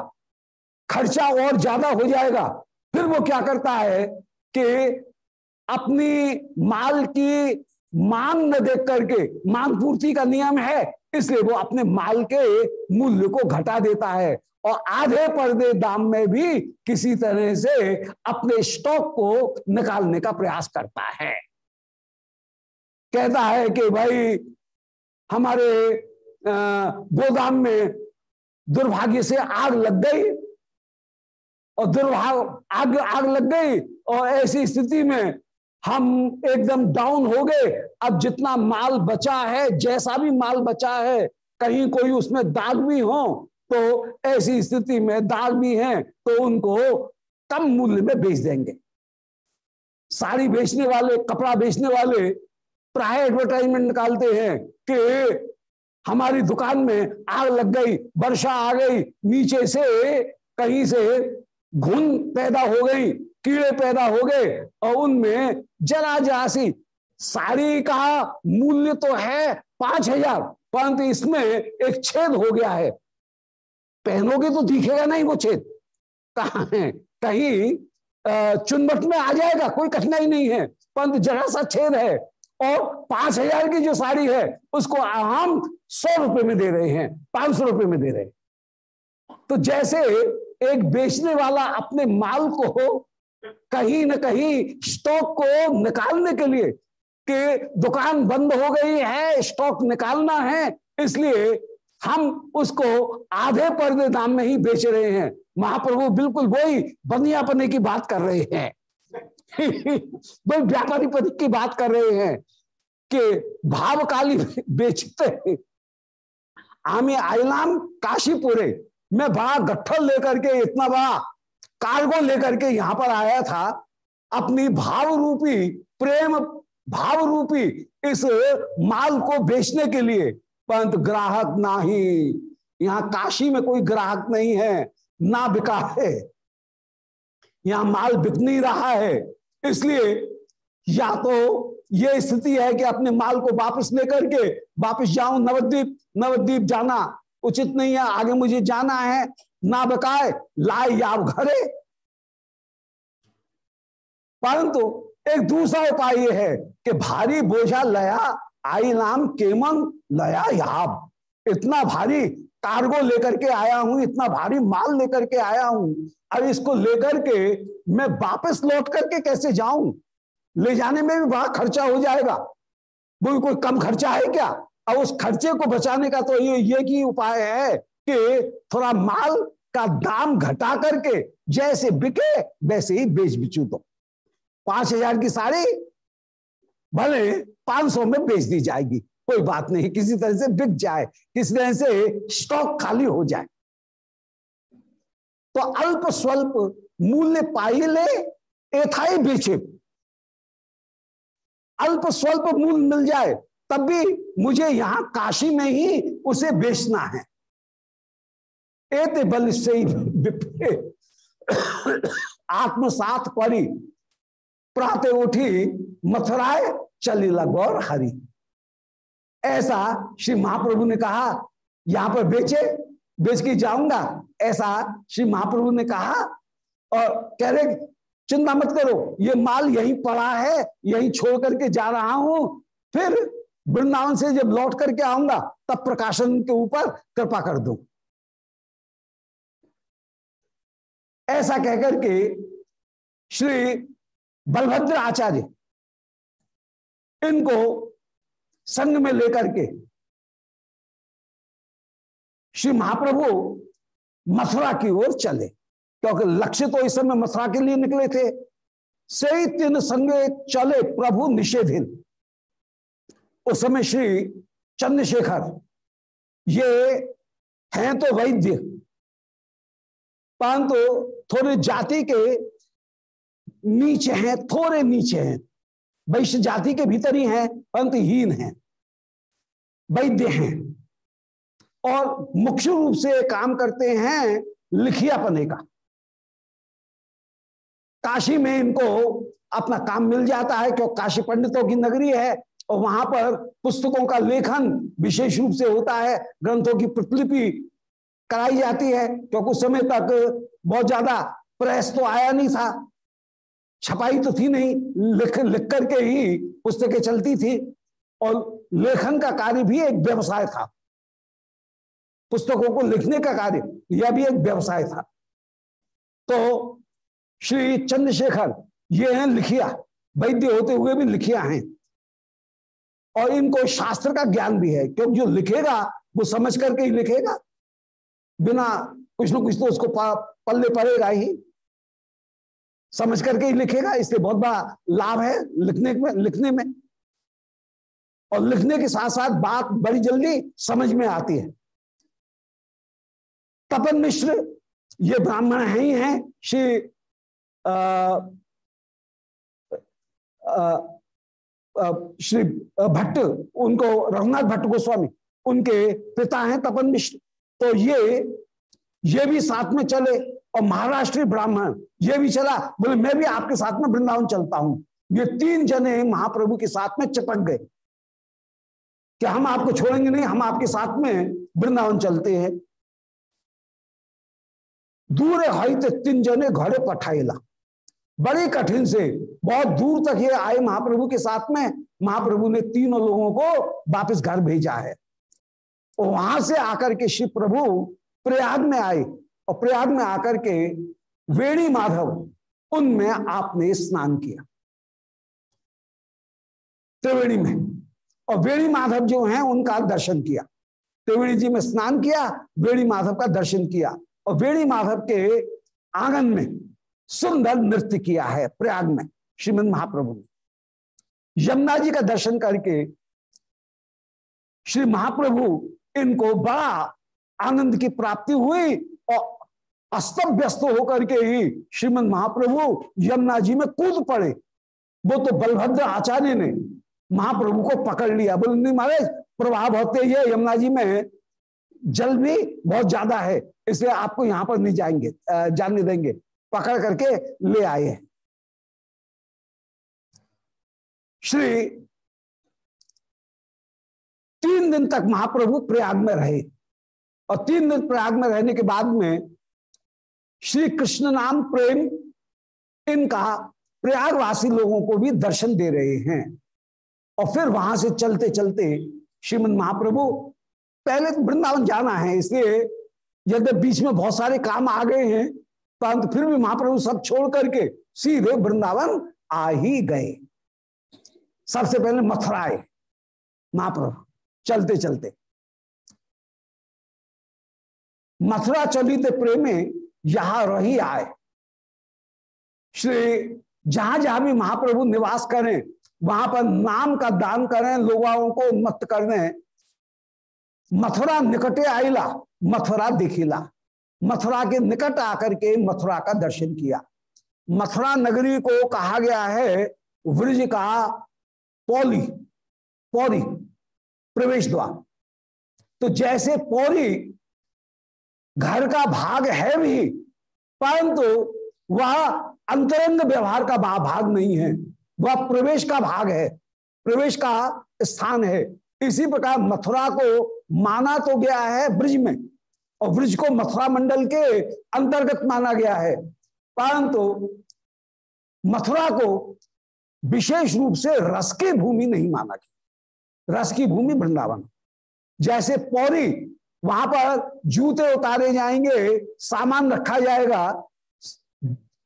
खर्चा और ज़्यादा हो जाएगा। फिर वो क्या करता है कि अपनी माल की मांग न देख करके, मांग पूर्ति का नियम है, इसलिए वो अपने माल के मूल्य को घटा देता है और आधे पर्दे दाम में भी किसी तरह से अपने स्टॉक को निकालने का प्रयास करता है। कहता है कि भाई, हमारे गोदाम में दुर्भाग्य से आग लग गई और दुर्भाग, आग आग लग गई और ऐसी स्थिति में हम एकदम डाउन हो गए। अब जितना माल बचा है, जैसा भी माल बचा है, कहीं कोई उसमें दाग भी हो तो ऐसी स्थिति में दाग भी हैं तो उनको कम मूल्य में बेच देंगे। साड़ी बेचने वाले, कपड़ा बेचने वाले प्राय एडवर्टाइजमेंट निकालते हैं कि हमारी दुकान में आग लग गई, वर्षा आ गई, नीचे से कहीं से घुन पैदा हो गई, कीड़े पैदा हो गए और उनमें जरा जरा सी साड़ी का मूल्य तो है पाँच हज़ार, परंतु इसमें एक छेद हो गया है। पहनोगे तो दिखेगा नहीं वो छेद। कहा है? कहीं चुनबट में आ जाएगा, कोई कठिनाई नहीं है, परंतु जरा सा छेद है। और पाँच हज़ार की जो साड़ी है, उसको हम सौ रुपए में दे रहे हैं, पाँच सौ रुपए में दे रहे हैं। तो जैसे एक बेचने वाला अपने माल को कहीं ना कहीं स्टॉक को निकालने के लिए कि दुकान बंद हो गई है स्टॉक निकालना है, इसलिए हम उसको आधे पर्दे दाम में ही बेच रहे हैं। महाप्रभु बिल्कुल वही बनियापने की बात कर रहे हैं। वही व्यापारी पद की बात कर रहे हैं कि भाव काली बेचते आमी आइलाम काशीपुरे, मैं बड़ा गट्ठल लेकर के, इतना बड़ा कार्गो लेकर के यहाँ पर आया था, अपनी भाव रूपी प्रेम भाव रूपी इस माल को बेचने के लिए। परंतु ग्राहक नहीं। यहाँ काशी में कोई ग्राहक नहीं है, ना बिका है। यहाँ माल बिक नहीं रहा है। इसलिए या तो ये स्थिति है कि अपने माल को वापस लेकर के वापस जाऊँ, नवद्वीप नवद्वीप जाना उचित नहीं है, आगे मुझे जाना है, ना बकाए लाए या घरे। परंतु एक दूसरा उपाय यह है कि भारी बोझा लया, आई नाम केमन लया याब इतना भारी कार्गो लेकर के आया हूँ, इतना भारी माल लेकर के आया हूँ। अब इसको लेकर के मैं वापस लौट करके कैसे जाऊँ? ले जाने में भी बड़ा खर्चा हो जाएगा। वो कोई कम खर्चा है क्या? अब उस खर्चे को बचाने का तो ये ये की उपाय है कि थोड़ा माल का दाम घटा करके जैसे बिके, वैसे ही बेच बिचू दो। पाँच हज़ार की साड़ी, भले पाँच सौ में बेच दी जाएगी। कोई बात नहीं, किसी तरह से बिक जाए, किसी तरह से स्टॉक खाली हो जाए। तो अल्प स्वल्प मूल्य पाई ले एथाई बेचे। अल्प स्वल्प मूल्य मिल जाए, तब भी मुझे यहाँ काशी में ही उसे बेचना है। बल से आत्मसात परी प्राते उठी मथुराए चली लगौर हरी। ऐसा श्री महाप्रभु ने कहा, यहाँ पर बेचे, बेच के जाऊँगा। ऐसा श्री महाप्रभु ने कहा और कह रहे, चिंता मत करो, ये माल यहीं पड़ा है, यहीं छोड़ करके जा रहा हूँ। फिर वृंदावन से जब लौट करके आऊँगा, तब प्रकाशन के ऊपर कृपा कर दो। ऐसा कहकर के श्री बलभद्र आचार्य इनको संग में लेकर के श्री महाप्रभु मथुरा की ओर चले, क्योंकि लक्ष्य तो इस समय मथुरा के लिए निकले थे। से तीन संगे चले प्रभु निषेधिन उस समय श्री चंद्रशेखर, ये हैं तो वैद्य, परंतु थोड़े जाति के नीचे हैं, थोड़े नीचे हैं वैश्य जाति के भीतर ही हैं परंतु हीन हैं, वैद्य हैं। और मुख्य रूप से काम करते हैं लिखियापने का। काशी में इनको अपना काम मिल जाता है क्योंकि काशी पंडितों की नगरी है, और वहाँ पर पुस्तकों का लेखन विशेष रूप से होता है, ग्रंथों की प्रतिलिपि कराई जाती है, क्योंकि उस समय तक बहुत ज़्यादा प्रेस तो आया नहीं था। छपाई तो थी नहीं, लिख लिख करके ही पुस्तकें चलती थी। और लेखन का कार्य भी एक व्यवसाय था। पुस्तकों को लिखने का कार्य, यह भी एक व्यवसाय था। तो श्री चंद्रशेखर, ये हैं लिखिया, वैद्य होते हुए भी लिखिया हैं। और इनको शास्त्र का ज्ञान भी है, क्योंकि जो लिखेगा, वो समझ करके ही लिखेगा। बिना कुछ ना कुछ तो उसको पल्ले पड़ेगा ही। समझ करके ही लिखेगा, इसलिए बहुत बड़ा लाभ है लिखने में लिखने में। और लिखने के साथ साथ बात बड़ी जल्दी समझ में आती है। तपन मिश्र, ये ब्राह्मण है ही हैं, श्री श्री भट्ट, उनको रघुनाथ भट्ट गोस्वामी, उनके पिता हैं तपन मिश्र। तो ये ये भी साथ में चले। और महाराष्ट्रीय ब्राह्मण, ये भी चला, बोले, मैं भी आपके साथ में वृंदावन चलता हूँ। ये तीन जने महाप्रभु के साथ में चिपक गए। कि हम आपको छोड़ेंगे नहीं, हम आपके साथ में वृंदावन चलते हैं। दूर हित तीन जने घरे पठाएला बड़ी कठिन से, बहुत दूर तक ये आए महाप्रभु के साथ में। महाप्रभु ने तीनों लोगों को वापस घर भेजा है। वहाँ से आकर के शिव प्रभु प्रयाग में आए। और प्रयाग में आकर के वेणी माधव, उनमें आपने स्नान किया। त्रिवेणी में। और वेणी माधव जो हैं, उनका दर्शन किया। त्रिवेणी जी में स्नान किया, वेणी माधव का दर्शन किया। और वेणी माधव के आँगन में सुंदर नृत्य किया है प्रयाग में, श्रीमद महाप्रभु ने। यमुना जी का दर्शन करके श्री महाप्रभु इनको बड़ा आनंद की प्राप्ति हुई और अस्त व्यस्त होकर के ही श्रीमद महाप्रभु यमुना जी में कूद पड़े। वो तो बलभद्र आचार्य ने महाप्रभु को पकड़ लिया। बोले, नहीं महाराज, प्रभाव होते ही यमुना जी में जल भी बहुत ज़्यादा है, इसलिए आपको यहाँ पर नहीं जाएँगे जाने देंगे। पकड़ करके ले आए हैं। श्री तीन दिन तक महाप्रभु प्रयाग में रहे। और तीन दिन प्रयाग में रहने के बाद में श्री कृष्ण नाम प्रेम इनका प्रयागवासी लोगों को भी दर्शन दे रहे हैं। और फिर वहाँ से चलते चलते श्रीमद महाप्रभु, पहले तो वृंदावन जाना है, इसलिए यदि बीच में बहुत सारे काम आ गए हैं, परंतु फिर भी महाप्रभु सब छोड़ करके सीधे वृंदावन आ ही गए। सबसे पहले मथुरा आए, महाप्रभु, चलते चलते। मथुरा चलित प्रेमे यहाँ रही आए। श्री, जहाँ जहाँ भी महाप्रभु निवास करें, वहाँ पर नाम का दान करें, लोगों को उन्मत्त करने। मथुरा निकटे आईला, मथुरा दिखिला। मथुरा के निकट आकर के मथुरा का दर्शन किया। मथुरा नगरी को कहा गया है वृज का पौली, पौरी, प्रवेश द्वार। तो जैसे पौरी घर का भाग है भी, परंतु वह अंतरंग व्यवहार का भाग नहीं है। वह प्रवेश का भाग है, प्रवेश का स्थान है। इसी प्रकार मथुरा को माना तो गया है ब्रिज में, और ब्रिज को मथुरा मंडल के अंतर्गत माना गया है। परंतु मथुरा को विशेष रूप से रस की भूमि नहीं माना गया। रस की भूमि वृंदावन। जैसे पौरी वहाँ पर जूते उतारे जाएँगे, सामान रखा जाएगा,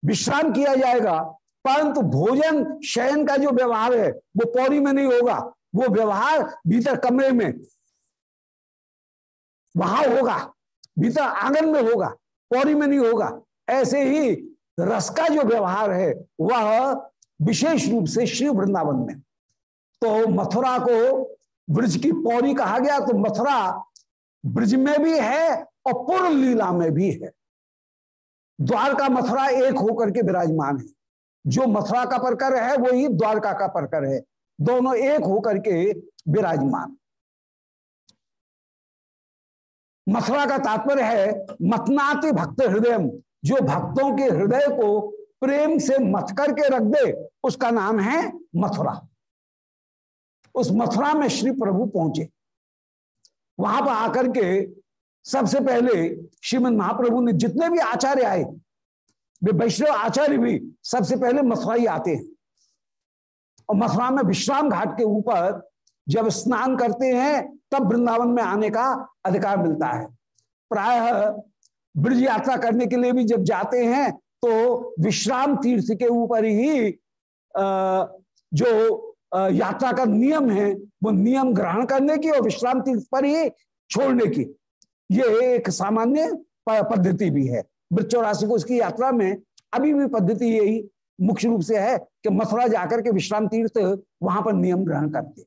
विश्राम किया जाएगा, परंतु भोजन, शयन का जो व्यवहार है, वो पौड़ी में नहीं होगा, वो व्यवहार भीतर कमरे में, वहाँ होगा, भीतर आँगन में होगा, पौड़ी में नहीं होगा। ऐसे ही रस का जो व्यवहार है, वह विशेष रूप से श्री वृंदावन में। तो मथुरा को ब्रज की पौड़ी कहा गया तो मथुरा ब्रज में भी है और पूर्व लीला में भी है। द्वारका मथुरा एक होकर के विराजमान है। जो मथुरा का प्रकर है वो ही द्वारका का प्रकर है। दोनों एक होकर के विराजमान। मथुरा का तात्पर्य है मतनाति भक्त हृदय जो भक्तों के हृदय को प्रेम से मथ करके रख दे, उसका नाम है मथुरा। उस मथुरा में श्री प्रभु पहुँचे। वहाँ पर आकर के सबसे पहले श्रीमद महाप्रभु ने जितने भी आचार्य आए, वे वैष्णव आचार्य भी सबसे पहले मथुरा ही आते हैं। और मथुरा में विश्राम घाट के ऊपर जब स्नान करते हैं, तब वृंदावन में आने का अधिकार मिलता है। प्राय ब्रज यात्रा करने के लिए भी जब जाते हैं तो विश्राम तीर्थ के ऊपर ही जो यात्रा का नियम है, वो नियम ग्रहण करने की और विश्राम तीर्थ पर ही छोड़ने की। ये एक सामान्य पद्धति भी है। वृक्ष चौरासी को उसकी यात्रा में अभी भी पद्धति यही मुख्य रूप से है कि मथुरा जाकर के विश्राम तीर्थ वहाँ पर नियम ग्रहण करते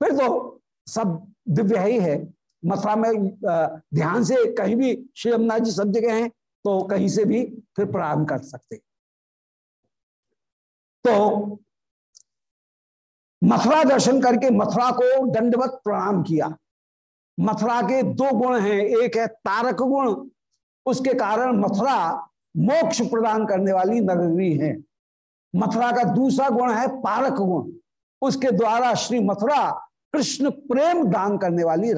फिर तो सब दिव्य ही है। मथुरा में ध्यान से कहीं भी श्री अमनाथ जी सब जगह हैं तो कहीं से भी फिर प्रारंभ कर सकते। तो मथुरा दर्शन करके मथुरा को दंडवत प्रणाम किया। मथुरा के दो गुण हैं, एक है तारक गुण, उसके कारण मथुरा मोक्ष प्रदान करने वाली नगरी है। मथुरा का दूसरा गुण है पारक गुण, उसके द्वारा श्री मथुरा कृष्ण प्रेम दान करने वाली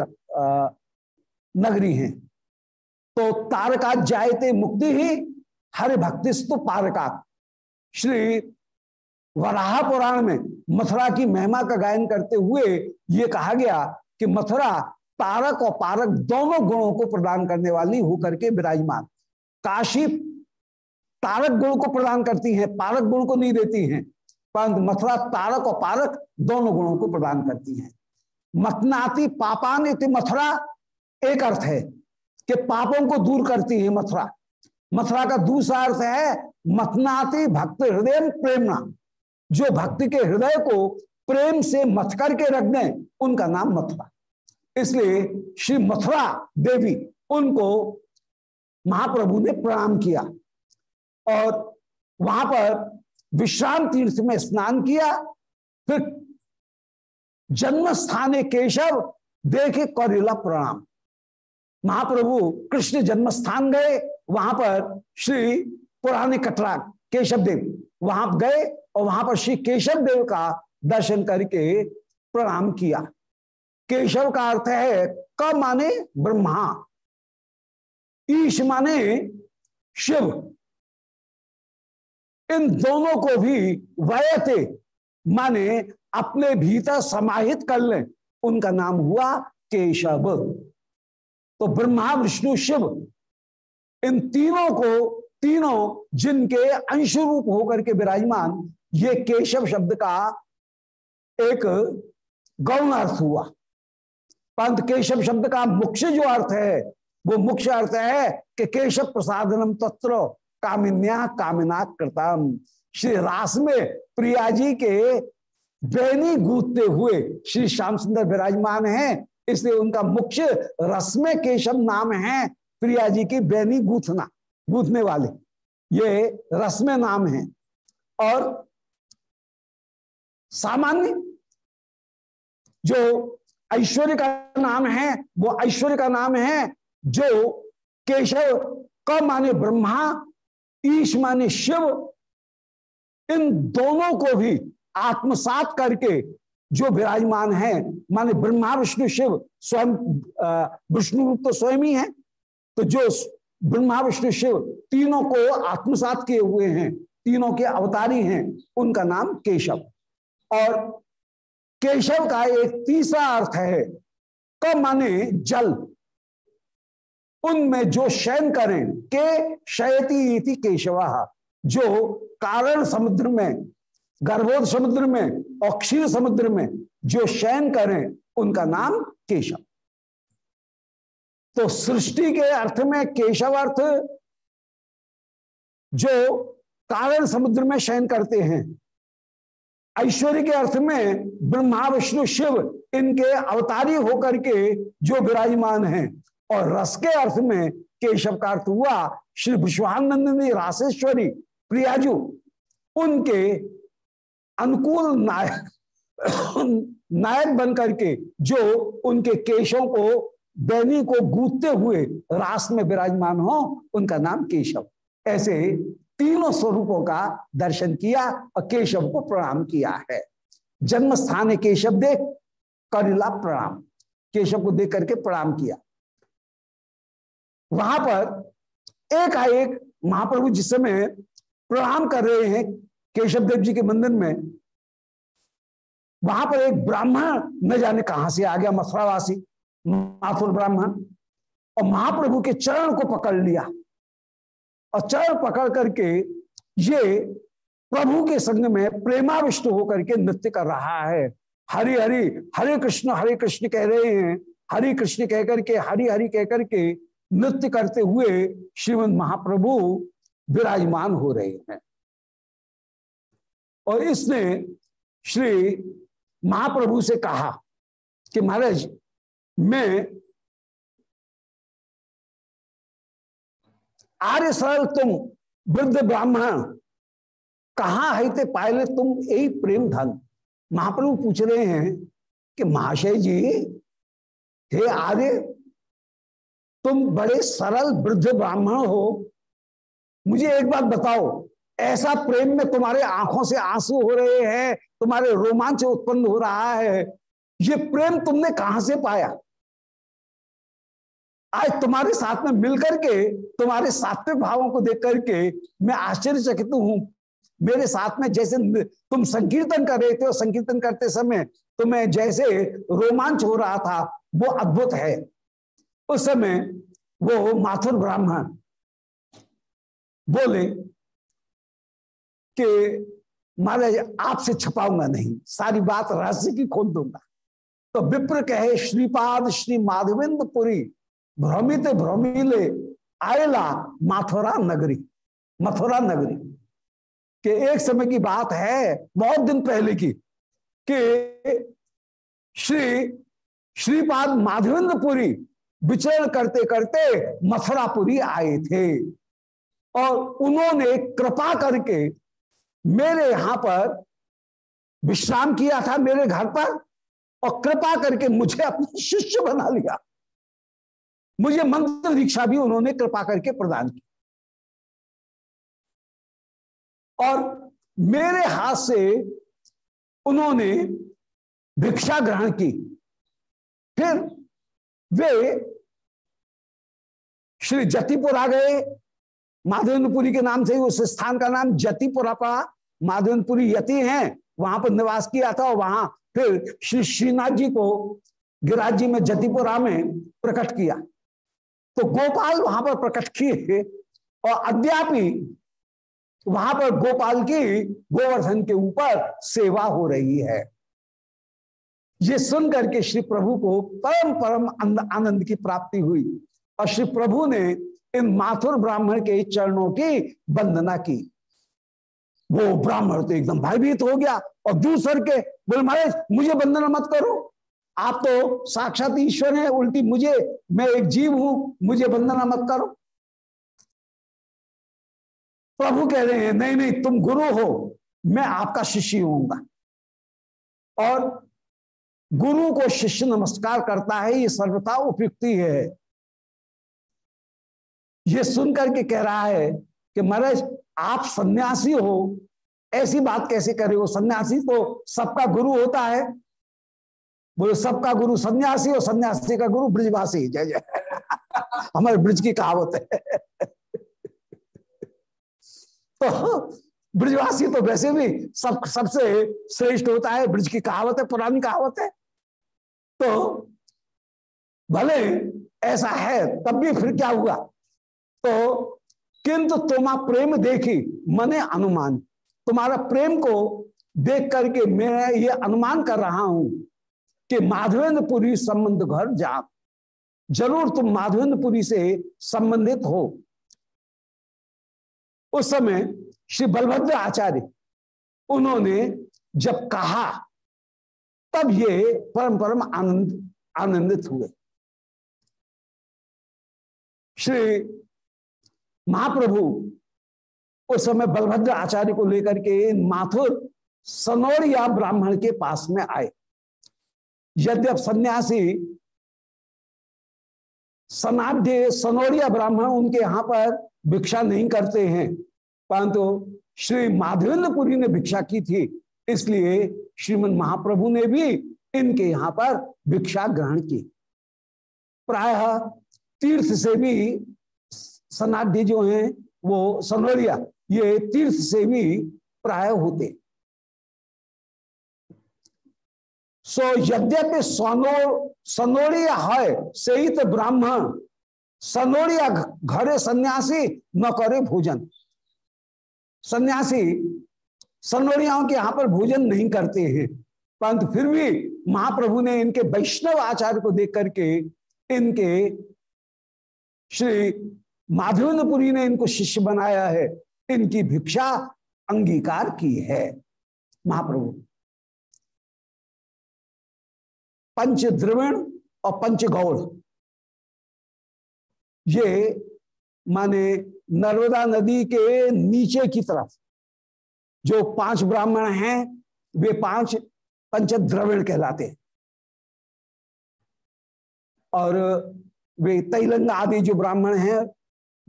नगरी है। तो तारका जायते मुक्ति ही हरि भक्तिस्तु पारका श्री वराह पुराण में मथुरा की महिमा का गायन करते हुए ये कहा गया कि मथुरा तारक और पारक दोनों गुणों को प्रदान करने वाली होकर के विराजमान। काशी तारक गुण को प्रदान करती है, पारक गुण को नहीं देती है, परंतु मथुरा तारक और पारक दोनों गुणों को प्रदान करती है। मतनाति पापान इति मथुरा एक अर्थ है कि पापों को दूर करती है मथुरा। मथुरा का दूसरा अर्थ है मतनाति भक्त हृदय प्रेमणा जो भक्ति के हृदय को प्रेम से मथ करके रख दें उनका नाम मथुरा। इसलिए श्री मथुरा देवी उनको महाप्रभु ने प्रणाम किया और वहाँ पर विश्राम तीर्थ में स्नान किया। फिर जन्म स्थाने केशव देखे कौरिला प्रणाम। महाप्रभु कृष्ण जन्म स्थान गए। वहाँ पर श्री पुराने कटरा केशव देव वहाँ गए और वहाँ पर श्री केशव देव का दर्शन करके प्रणाम किया। केशव का अर्थ है, क माने ब्रह्मा, ईश माने शिव। इन दोनों को भी वयते माने अपने भीतर समाहित कर लें। उनका नाम हुआ केशव। तो ब्रह्मा, विष्णु, शिव, इन तीनों को तीनों जिनके अंश रूप होकर के विराजमान, ये केशव शब्द का एक गौण अर्थ हुआ। पंत केशव शब्द का मुख्य जो अर्थ है, वो मुख्य अर्थ है कि केशव प्रसादनम तत्व कामिन्या कामिना कृतम। श्री रास में प्रिया जी के बैनी गूंथते हुए श्री श्याम सुंदर विराजमान है, इसलिए उनका मुख्य रस्म केशव नाम है प्रिया जी की बैनी गूथना गूथने वाले। ये रस्म नाम है। और सामान्य जो ऐश्वर्य का नाम है, वो ऐश्वर्य का नाम है जो केशव क माने ब्रह्मा ईश माने शिव, इन दोनों को भी आत्मसात करके जो विराजमान है, माने ब्रह्मा, विष्णु, शिव, स्वयं विष्णु रूप तो स्वयं ही है। तो जो ब्रह्मा विष्णु शिव तीनों को आत्मसात किए हुए हैं, तीनों के अवतारी हैं, उनका नाम केशव। और केशव का एक तीसरा अर्थ है, क माने जल। उनमें जो शयन करें, के शयती इति केशव, जो कारण समुद्र में, गर्भोध समुद्र में और क्षीर समुद्र में जो शयन करें, उनका नाम केशव। तो सृष्टि के अर्थ में केशव अर्थ जो कारण समुद्र में शयन करते हैं, ऐश्वर्य के अर्थ में ब्रह्मा, विष्णु, शिव, इनके अवतारी होकर के जो विराजमान हैं। और रस के अर्थ में केशव का अर्थ हुआ श्री विश्वानंदिनी रासेश्वरी प्रियाजू, उनके अनुकूल नायक नायक बनकर के जो उनके केशों को बैनी को गूंथते हुए रास में विराजमान हो, उनका नाम केशव। ऐसे तीनों स्वरूपों का दर्शन किया और केशव को प्रणाम किया है। जन्म स्थान केशव देख करिला प्रणाम। केशव को देख करके प्रणाम किया। वहाँ पर एक एक महाप्रभु जिस समय प्रणाम कर रहे हैं केशव देव जी के मंदिर में, वहाँ पर एक ब्राह्मण न जाने कहाँ से आ गया, मथुरावासी। माथुर ब्राह्मण और महाप्रभु के चरण को पकड़ लिया। और चरण पकड़ करके ये प्रभु के संग में प्रेमाविष्ट होकर के नृत्य कर रहा है। हरि हरि, हरे कृष्ण हरे कृष्ण कह रहे हैं। हरि कृष्ण कह करके, हरि हरि कह करके नृत्य करते हुए श्रीमद महाप्रभु विराजमान हो रहे हैं। और इसने श्री महाप्रभु से कहा कि महाराज मैं आर्य सरल तुम, वृद्ध ब्राह्मण, कहा है ते पायले तुम, यही प्रेम धन। महाप्रभु पूछ रहे हैं कि महाशय जी, हे आर्य, तुम बड़े सरल वृद्ध ब्राह्मण हो। मुझे एक बात बताओ, ऐसा प्रेम में तुम्हारे आँखों से आँसू हो रहे हैं, तुम्हारे रोमांच उत्पन्न हो रहा है, ये प्रेम तुमने कहाँ से पाया? आज तुम्हारे साथ में मिलकर के, तुम्हारे सात्विक भावों को देख करके मैं आश्चर्यचकित हूँ। मेरे साथ में जैसे तुम संकीर्तन कर रहे थे और संकीर्तन करते समय तुम्हें जैसे रोमांच हो रहा था, वो अद्भुत है। उस समय वो माथुर ब्राह्मण बोले कि महाराज, आपसे छपाऊँगा नहीं, सारी बात रहस्य की खोल दूँगा। तो विप्र कहे, श्रीपाद श्री माधवेंद्र पुरी भ्रमित भ्रमिले आयला माथुरा नगरी, मथुरा नगरी। के एक समय की बात है, बहुत दिन पहले की, कि श्री, श्रीपाद माधवेंद्रपुरी विचरण करते करते मथुरापुरी आए थे। और उन्होंने कृपा करके मेरे यहाँ पर विश्राम किया था मेरे घर पर और कृपा करके मुझे अपना शिष्य बना लिया। मुझे मंत्र दीक्षा भी उन्होंने कृपा करके प्रदान की। और मेरे हाथ से उन्होंने भिक्षा ग्रहण की। फिर वे श्री जतिपुर आ गए। माधवेंद्रपुरी के नाम से ही उस स्थान का नाम जतिपुरा पड़ा माधवेंद्रपुरी यति हैं, वहाँ पर निवास किया था और वहाँ फिर श्री श्रीनाथ जी को गिराज में जतिपुरा में प्रकट किया। तो गोपाल वहाँ पर प्रकट किए और अद्यापि वहाँ पर गोपाल की गोवर्धन के ऊपर सेवा हो रही है। ये सुन करके श्री प्रभु को परम परम आनंद की प्राप्ति हुई और श्री प्रभु ने इन माथुर ब्राह्मण के चरणों की वंदना की। वो ब्राह्मण तो एकदम भयभीत हो गया और दूसर के, बोले, महाराज, मुझे वंदना मत करो। आप तो साक्षात ईश्वर हैं, उल्टी मुझे, मैं एक जीव हूँ, मुझे वंदना मत करो। प्रभु कह रहे हैं, नहीं नहीं, तुम गुरु हो, मैं आपका शिष्य होऊँगा। और गुरु को शिष्य नमस्कार करता है, ये सर्वथा उपयुक्ति है। ये सुनकर के कह रहा है कि महाराज, आप सन्यासी हो, ऐसी बात कैसे करे? हो सन्यासी तो सबका गुरु होता है बोले, सबका गुरु सन्यासी और सन्यासी का गुरु ब्रिजवासी। जय जय। हमारे ब्रिज की कहावत है। तो ब्रिजवासी तो वैसे भी सब, सबसे श्रेष्ठ होता है, ब्रिज की कहावत है, पुरानी कहावत है। तो भले ऐसा है, तब भी फिर क्या हुआ? तो किंतु तुम प्रेम देखी, मने अनुमान। तुम्हारा प्रेम को देख करके मैं ये अनुमान कर रहा हूँ कि माधवेंद्रपुरी संबंध घर जा ज़रूर तुम माधवेंद्रपुरी से संबंधित हो। उस समय श्री बलभद्र आचार्य, उन्होंने जब कहा, तब ये परम परम आनंद, आनंदित हुए। श्री महाप्रभु उस समय बलभद्र आचार्य को लेकर के माथुर सनौरिया ब्राह्मण के पास में आए। यद्यप सन्यासी सनाध्य सनौरिया ब्राह्मण उनके यहाँ पर भिक्षा नहीं करते हैं। परंतु श्री माधवेंद्रपुरी ने भिक्षा की थी। इसलिए श्रीमद महाप्रभु ने भी इनके यहाँ पर भिक्षा ग्रहण की। प्रायः तीर्थ से भी सनाध्य जो हैं, वो सनोरिया, ये तीर्थ से भी प्राय होते। सो यद्यपि सनो सनोरिया है, सही तो ब्राह्मण। सनोरिया घरे सन्यासी न करे भोजन। सन्यासी सनोरियाओं के यहाँ पर भोजन नहीं करते हैं। परंतु फिर भी महाप्रभु ने इनके वैष्णव आचार्य को देख करके इनके श्री माधवेंद्रपुरी ने इनको शिष्य बनाया है। इनकी भिक्षा अंगीकार की है। महाप्रभु। पंच द्रविण और पंच गौड़ ये माने नर्मदा नदी के नीचे की तरफ़, जो पाँच ब्राह्मण हैं, वे पाँच पंच द्रविण कहलाते हैं। और वे तैलंग आदि जो ब्राह्मण हैं,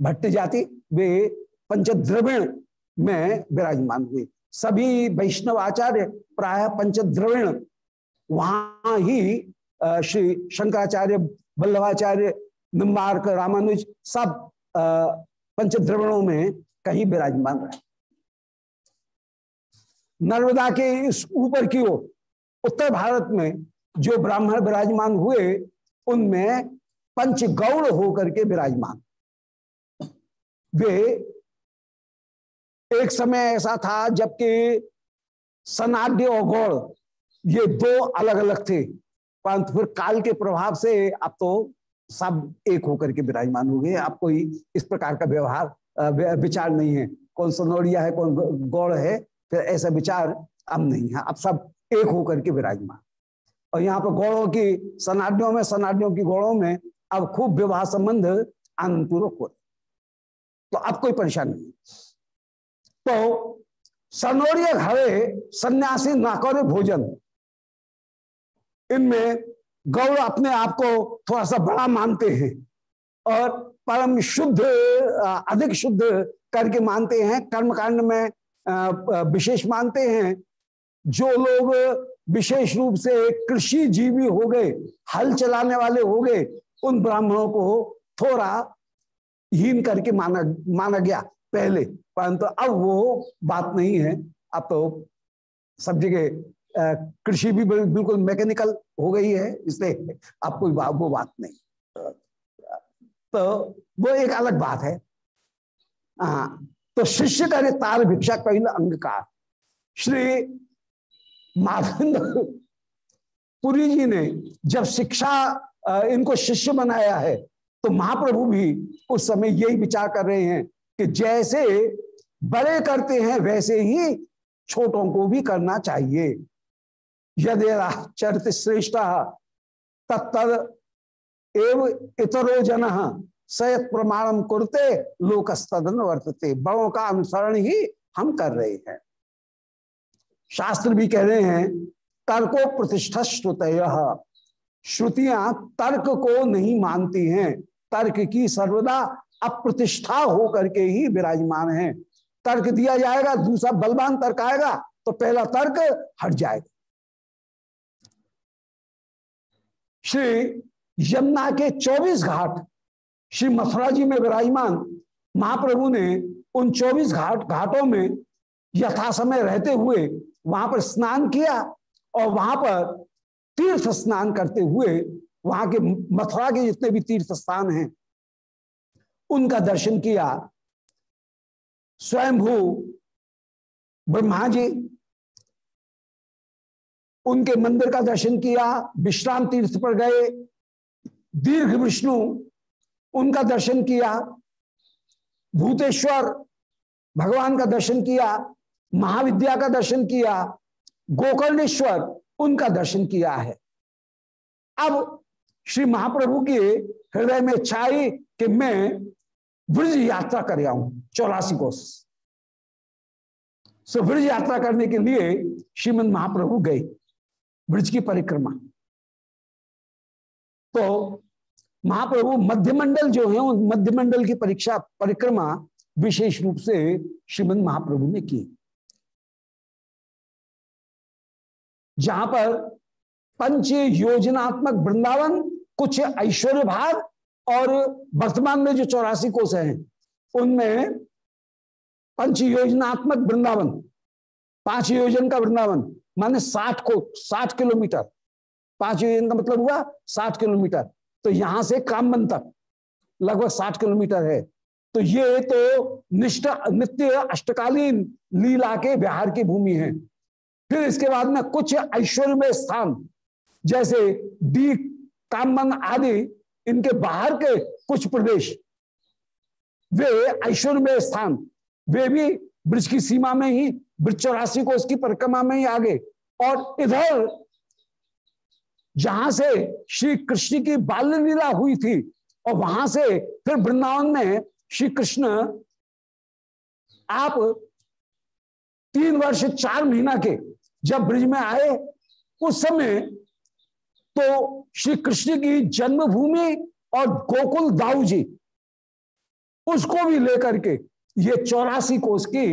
भट्ट जाति, वे पंच द्रविण में विराजमान हुए। सभी वैष्णव आचार्य प्राय पंच द्रविण वहाँ ही श्री शंकराचार्य, वल्लभाचार्य, निम्बार्क, रामानुज सब पंचद्रवणों में कहीं विराजमान रहे। नर्मदा के इस ऊपर की ओर, उत्तर भारत में जो ब्राह्मण विराजमान हुए, उनमें पंच गौड़ होकर के विराजमान। वे एक समय ऐसा था जबकि सनाड्य और गौड़ ये दो अलग अलग थे। परंतु फिर काल के प्रभाव से अब तो सब एक होकर के विराजमान हो गए। अब कोई इस प्रकार का व्यवहार विचार नहीं है। कौन सनौड़िया है, कौन गौड़ है, फिर ऐसा विचार अब नहीं है। अब सब एक होकर के विराजमान। और यहाँ पर गौड़ों की सनाड्यों में सनाड्यों की गौड़ों में अब खूब विवाह संबंध आनंद पूर्वक हो। तो अब कोई परेशानी नहीं। तो सनोरिय घरे सन्यासी नाकौरे भोजन इनमें गौर अपने आप को थोड़ा सा बड़ा मानते हैं और परम शुद्ध अधिक शुद्ध करके मानते हैं। कर्मकांड में विशेष मानते हैं। जो लोग विशेष रूप से कृषि जीवी हो गए, हल चलाने वाले हो गए, उन ब्राह्मणों को थोड़ा हीन करके माना माना गया पहले। परंतु अब वो बात नहीं है। अब तो सब जगह कृषि भी बिल्कुल मैकेनिकल हो गई है, इसलिए अब कोई वो बात नहीं। तो वो एक अलग बात है। हाँ तो शिष्य करे तार भिक्षा कहीं अंग का। श्री पुरी जी ने जब शिक्षा इनको शिष्य बनाया है तो महाप्रभु भी उस समय यही विचार कर रहे हैं कि जैसे बड़े करते हैं, वैसे ही छोटों को भी करना चाहिए। यदि चरित श्रेष्ठ तत्तर एव इतरो जन सयत प्रमाणम करते लोकस्तन वर्तते। बड़ों का अनुसरण ही हम कर रहे हैं। शास्त्र भी कह रहे हैं, तर्को प्रतिष्ठा श्रुत श्रुतियाँ तर्क को नहीं मानती हैं। तर्क की सर्वदा अप्रतिष्ठा होकर के ही विराजमान है। तर्क दिया जाएगा, दूसरा बलवान तर्क आएगा तो पहला तर्क हट जाएगा। श्री यमुना के 24 घाट, श्री मथुरा जी में विराजमान महाप्रभु ने उन 24 घाट, घाटों में यथा समय रहते हुए वहाँ पर स्नान किया और वहाँ पर तीर्थ स्नान करते हुए वहाँ के मथुरा के जितने भी तीर्थ स्थान हैं, उनका दर्शन किया। स्वयंभू ब्रह्मा जी उनके मंदिर का दर्शन किया, विश्राम तीर्थ पर गए, दीर्घ विष्णु उनका दर्शन किया, भूतेश्वर भगवान का दर्शन किया, महाविद्या का दर्शन किया, गोकर्णेश्वर उनका दर्शन किया है। अब श्री महाप्रभु के हृदय में छाई कि मैं ब्रज यात्रा कर आऊँ, चौरासी कोस। सो ब्रज यात्रा करने के लिए श्रीमद महाप्रभु गए। ब्रज की परिक्रमा। तो महाप्रभु मध्यमंडल जो है, उन मध्यमंडल की परीक्षा, परिक्रमा विशेष रूप से श्रीमद महाप्रभु ने की। जहाँ पर पंच योजनात्मक वृंदावन, कुछ ऐश्वर्य भाग और वर्तमान में जो चौरासी कोष हैं, उनमें पंच योजनात्मक वृंदावन, पाँच योजन का वृंदावन माने साठ को, साठ किलोमीटर। पाँच योजन का मतलब हुआ साठ किलोमीटर। तो यहाँ से कामबन तक लगभग साठ किलोमीटर है। तो ये तो निष्ठ, नित्य अष्टकालीन लीला के बिहार की भूमि है। फिर इसके बाद में कुछ ऐश्वर्य स्थान, जैसे डी कामन आदि, इनके बाहर के कुछ प्रदेश, वे ऐश्वर्य स्थान। वे भी ब्रिज की सीमा में ही ब्रज चौरासी को उसकी परिक्रमा में ही आगे। और इधर, जहाँ से श्री कृष्ण की बाल्य लीला हुई थी, और वहाँ से फिर वृंदावन में श्री कृष्ण आप तीन वर्ष, चार महीना के जब ब्रिज में आए, उस समय तो श्री कृष्ण की जन्मभूमि और गोकुल दाऊ जी, उसको भी लेकर के ये चौरासी कोष की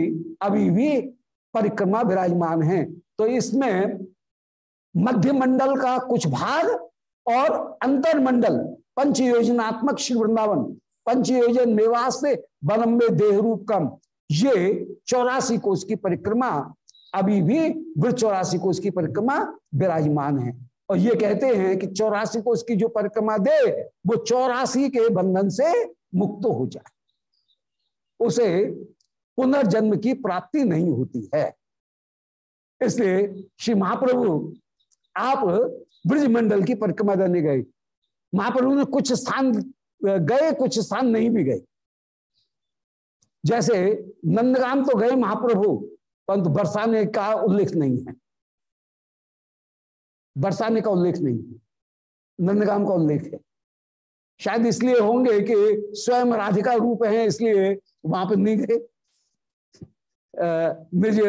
अभी भी परिक्रमा विराजमान है। तो इसमें मध्य मंडल का कुछ भाग और अंतर मंडल पंच योजनात्मक श्री वृंदावन पंच योजन निवास से देह रूप कम ये चौरासी कोष की परिक्रमा, अभी भी वृक्ष चौरासी कोष की परिक्रमा विराजमान है। और ये कहते हैं कि चौरासी कोष की जो परिक्रमा दे, वो चौरासी के बंधन से मुक्त हो जाए। उसे पुनर्जन्म की प्राप्ति नहीं होती है। इसलिए श्री महाप्रभु, आप ब्रजमंडल की परिक्रमा करने गए। महाप्रभु ने कुछ स्थान, गए, कुछ स्थान नहीं भी गए। जैसे नंदगाम तो गए महाप्रभु, परंतु बरसाने का उल्लेख नहीं है। बरसाने का उल्लेख नहीं है। नंदगाम का उल्लेख है। शायद इसलिए होंगे कि स्वयं राधिका रूप है, इसलिए वहाँ पर नहीं गए। निज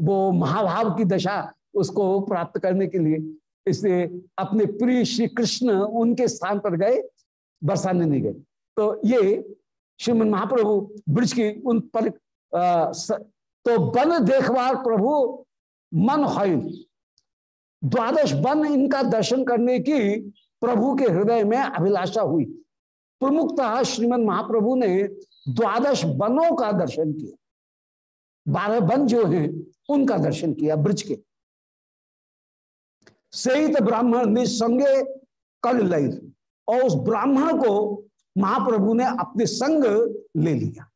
वो महाभाव की दशा उसको प्राप्त करने के लिए इसलिए अपने प्रिय श्री कृष्ण उनके स्थान पर गए बरसाने नहीं गए। तो ये श्रीमन महाप्रभु ब्रज की उन पर आ, तो बन देखवार प्रभु मन है द्वादश बन इनका दर्शन करने की प्रभु के हृदय में अभिलाषा हुई। प्रमुखतः श्रीमद महाप्रभु ने द्वादश बनों का दर्शन किया। बारह बन जो हैं, उनका दर्शन किया ब्रज के। सहित ब्राह्मण निसंगे कर लई और उस ब्राह्मण को महाप्रभु ने अपने संग ले लिया।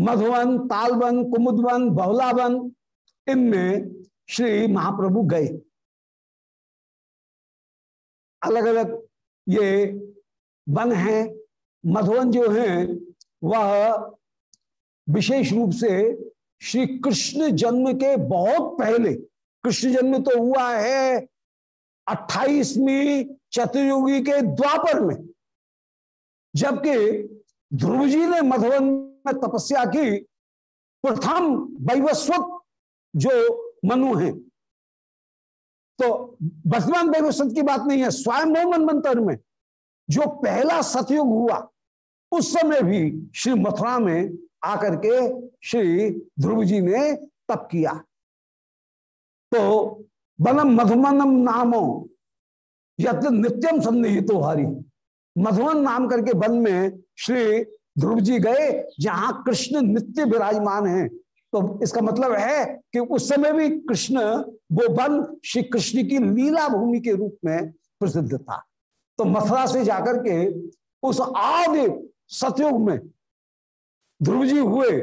मधुवन, तालवन, कुमुदवन, बहुलावन, इनमें श्री महाप्रभु गए। अलग अलग ये वन हैं, मधुवन जो हैं, वह विशेष रूप से श्री कृष्ण जन्म के बहुत पहले, कृष्ण जन्म तो हुआ है अट्ठाईसवीं चतुर्युगी के द्वापर में, जबकि ध्रुव जी ने मधुबन में तपस्या की। प्रथम वैवस्वत जो मनु है। तो वर्तमान वैवस्वत की बात नहीं है, स्वयं मोहन मंत्र में, जो पहला सतयुग हुआ, उस समय भी श्री मथुरा में आकर के श्री ध्रुव जी ने तप किया। तो बनम मधुमनम नामो यत नित्यम सन्निहित हरि। मधुवन नाम करके वन में श्री ध्रुव जी गए, जहाँ कृष्ण नित्य विराजमान है। तो इसका मतलब है कि उस समय भी कृष्ण, वो वन श्री कृष्ण की लीला भूमि के रूप में प्रसिद्ध था। तो मथुरा से जाकर के उस आदि सतयुग में ध्रुव जी हुए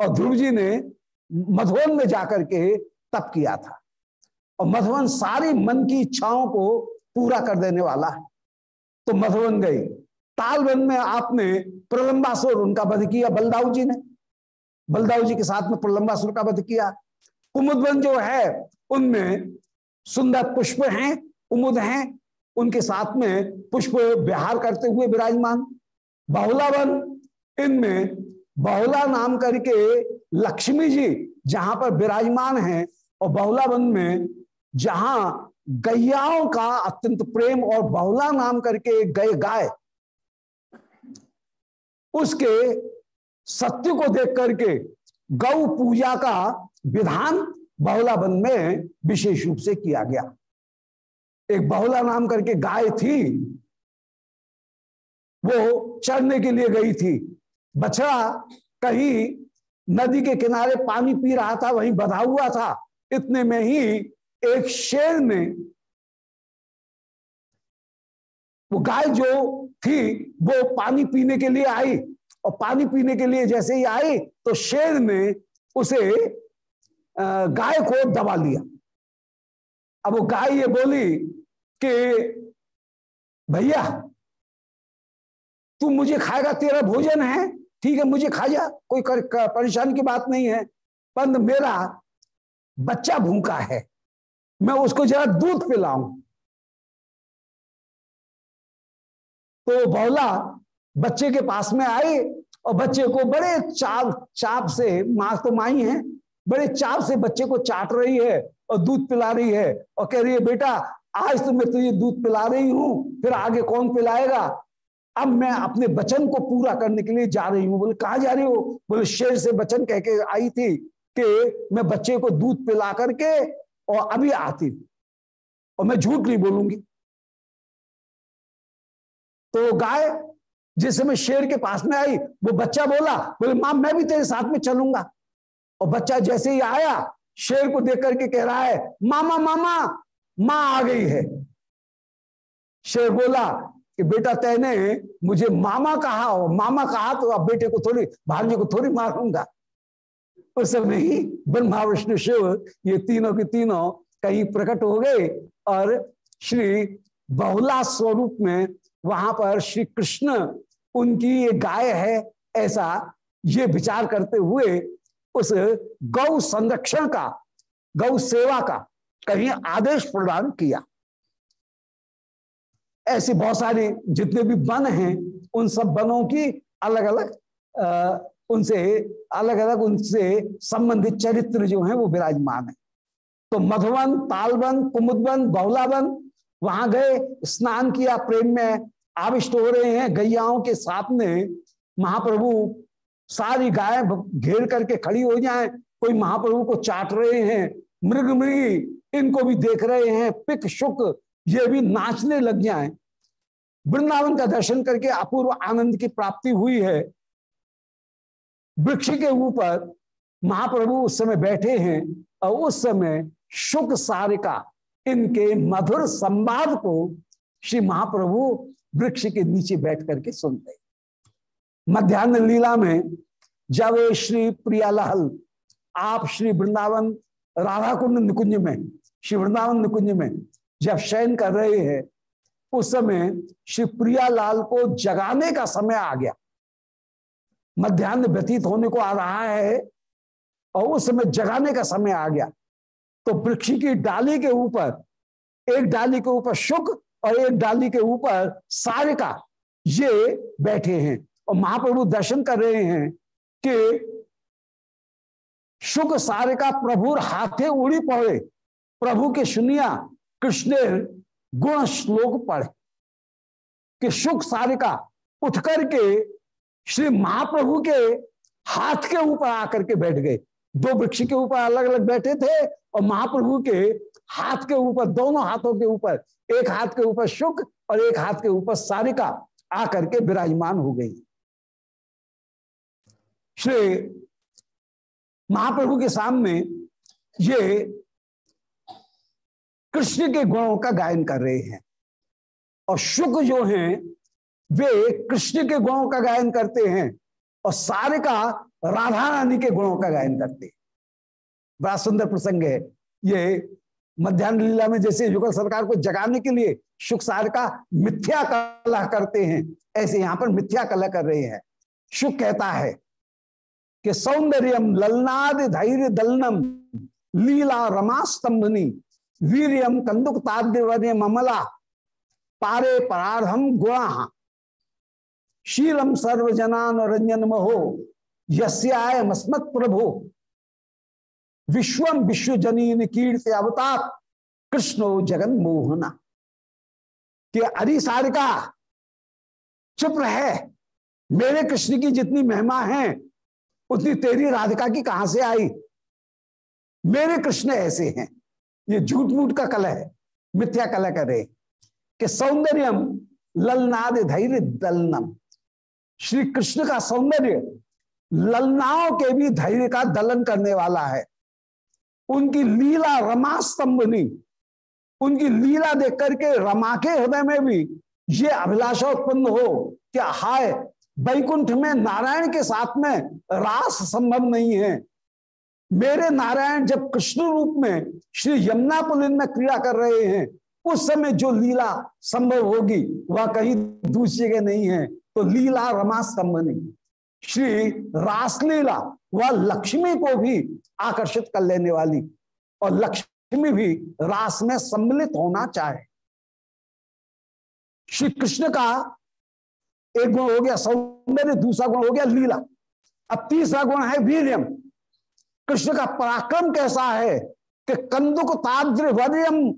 और ध्रुव जी ने मधुवन में जाकर के तप किया था। और मधुवन सारी मन की इच्छाओं को पूरा कर देने वाला है। तो मधुवन गए तालवन में आपने प्रलंबासुर, उनका वध किया बलदाऊ जी ने। बलदाऊ जी के साथ में प्रलंबासुर का वध किया। कुमुदवन जो है, उनमें सुंदर पुष्प हैं कुमुद हैं। उनके साथ में पुष्प विहार करते हुए विराजमान। बहुलावन इनमें बहुला नाम करके लक्ष्मी जी जहाँ पर विराजमान हैं और बहुला वन में जहाँ गैयाओं का अत्यंत प्रेम और बहुला नाम करके गए गाय, उसके सत्य को देख करके गौ पूजा का विधान बहुला वन में विशेष रूप से किया गया। एक बहुला नाम करके गाय थी, वो चढ़ने के लिए गई थी। बछड़ा कहीं नदी के किनारे पानी पी रहा था, वहीं बधा हुआ था, इतने में ही एक शेर ने वो गाय जो थी, वो पानी पीने के लिए आई। और पानी पीने के लिए जैसे ही आई तो शेर ने उसे गाय को दबा लिया। अब वो गाय ये बोली कि, भैया, तू मुझे खाएगा, तेरा भोजन है? ठीक है, मुझे खा जा, कोई परेशानी की बात नहीं है। पर मेरा बच्चा भूखा है, मैं उसको जरा दूध पिलाऊं। तो बौला बच्चे के पास में आई और बच्चे को बड़े चाप चाप से माँ तो माई है, बड़े चाप से बच्चे को चाट रही है और दूध पिला रही है और कह रही है, बेटा, आज तो मैं तुझे दूध पिला रही हूँ, फिर आगे कौन पिलाएगा? अब मैं अपने वचन को पूरा करने के लिए जा रही हूँ। बोले, कहा जा रही हो? बोले, शेर से वचन कह के आई थी कि मैं बच्चे को दूध पिला करके और अभी आती और मैं झूठ नहीं बोलूँगी। तो गाय जिस समय शेर के पास में आई, वो बच्चा बोला, बोले, माँ, मैं भी तेरे साथ में चलूँगा। और बच्चा जैसे ही आया, शेर को देख करके कह रहा है, मामा मामा, माँ आ गई है। शेर बोला कि बेटा तैने मुझे मामा कहा और मामा कहा तो अब बेटे को थोड़ी, भांजे को थोड़ी मारूँगा। उस समय ही ब्रह्मा, विष्णु, शिव, ये तीनों के तीनों कहीं प्रकट हो गए और श्री बहुला स्वरूप में वहाँ पर श्री कृष्ण, उनकी ये गाय है, ऐसा ये विचार करते हुए उस गौ संरक्षण का, गौ सेवा का कहीं आदेश प्रदान किया। ऐसे बहुत सारे जितने भी वन हैं, उन सब वनों की अलग अलग उनसे अलग अलग उनसे संबंधित चरित्र जो हैं, वो विराजमान है। तो मधुवन, तालवन, कुमुदवन, बहुलावन, वहाँ गए, स्नान किया, प्रेम में आविष्ट हो रहे हैं, गैयाओं के साथ में महाप्रभु सारी गाय घेर करके खड़ी हो जाए, कोई महाप्रभु को चाट रहे हैं मृग मृगी इनको भी देख रहे हैं, पिक शुक ये भी नाचने लग जाए वृंदावन का दर्शन करके अपूर्व आनंद की प्राप्ति हुई है। वृक्ष के ऊपर महाप्रभु उस समय बैठे हैं और उस समय शुक सारिका, इनके मधुर संवाद को श्री महाप्रभु वृक्ष के नीचे बैठ करके सुनते मध्यान्ह लीला में जब श्री प्रियालाल, आप श्री वृंदावन राधा कुंड निकुंज में, श्री वृंदावन निकुंज में जब शयन कर रहे हैं, उस समय श्री प्रियालाल को जगाने का समय आ गया। मध्यान्ह व्यतीत होने को आ रहा है और उस समय जगाने का समय आ गया। तो वृक्ष की डाली के ऊपर, एक डाली के ऊपर शुक और एक डाली के ऊपर सारिका ये बैठे हैं और महाप्रभु दर्शन कर रहे हैं कि शुक सारिका प्रभुर हाथे उड़ी पड़े, प्रभु के सुनिया कृष्ण गुण श्लोक पढ़े कि शुक सारिका उठ करके श्री महाप्रभु के हाथ के ऊपर आकर के बैठ गए। दो वृक्ष के ऊपर अलग अलग बैठे थे और महाप्रभु के हाथ के ऊपर, दोनों हाथों के ऊपर, एक हाथ के ऊपर शुक और एक हाथ के ऊपर सारिका आकर के विराजमान हो गई। श्री महाप्रभु के सामने ये कृष्ण के गुणों का गायन कर रहे हैं। और शुक जो हैं, वे कृष्ण के गुणों का गायन करते हैं और सारिका राधा रानी के गुणों का गायन करते हैं। बड़ा सुंदर प्रसंग है। ये मध्यान्ह लीला में जैसे युगल सरकार को जगाने के लिए सुख सार का मिथ्या कला करते हैं, ऐसे यहाँ पर मिथ्या कला कर रहे हैं। शुक कहता है कि सौंदर्यम ललनाद धैर्य दलनम लीला रमा स्तंभनी वीरियम कंदुक ताद्यवर्य ममला, पारे पराधम गुणा। शीलम सर्वजनान रंजन महो यस्याय प्रभु विश्वम विश्व जनीन कीर्ति अवतार, कृष्णो जगन मोहना कि अरि चुप रहे। मेरे कृष्ण की जितनी महिमा है, उतनी तेरी राधिका की कहाँ से आई? मेरे कृष्ण ऐसे हैं। ये झूठ मूठ का कला है, मिथ्या कला करे कि सौंदर्यम ललनाद धैर्य दलनम। श्री कृष्ण का सौंदर्य ललनाओं के भी धैर्य का दलन करने वाला है। उनकी लीला रमा स्तंभनी उनकी लीला देख करके रमा के हृदय में भी ये अभिलाषा उत्पन्न हो क्या हाय, वैकुंठ में नारायण के साथ में रास संभव नहीं है। मेरे नारायण जब कृष्ण रूप में श्री यमुना पुलिन में क्रिया कर रहे हैं, उस समय जो लीला संभव होगी, वह कहीं दूसरी जगह नहीं है। तो लीला रमा स्तंभनी श्री रासलीला, वह लक्ष्मी को भी आकर्षित कर लेने वाली और लक्ष्मी भी रास में सम्मिलित होना चाहे। श्री कृष्ण का एक गुण हो गया सौंदर्य, दूसरा गुण हो गया लीला। अब तीसरा गुण है वीरियम। कृष्ण का पराक्रम कैसा है कि कंदुक ताद्रवर्यम,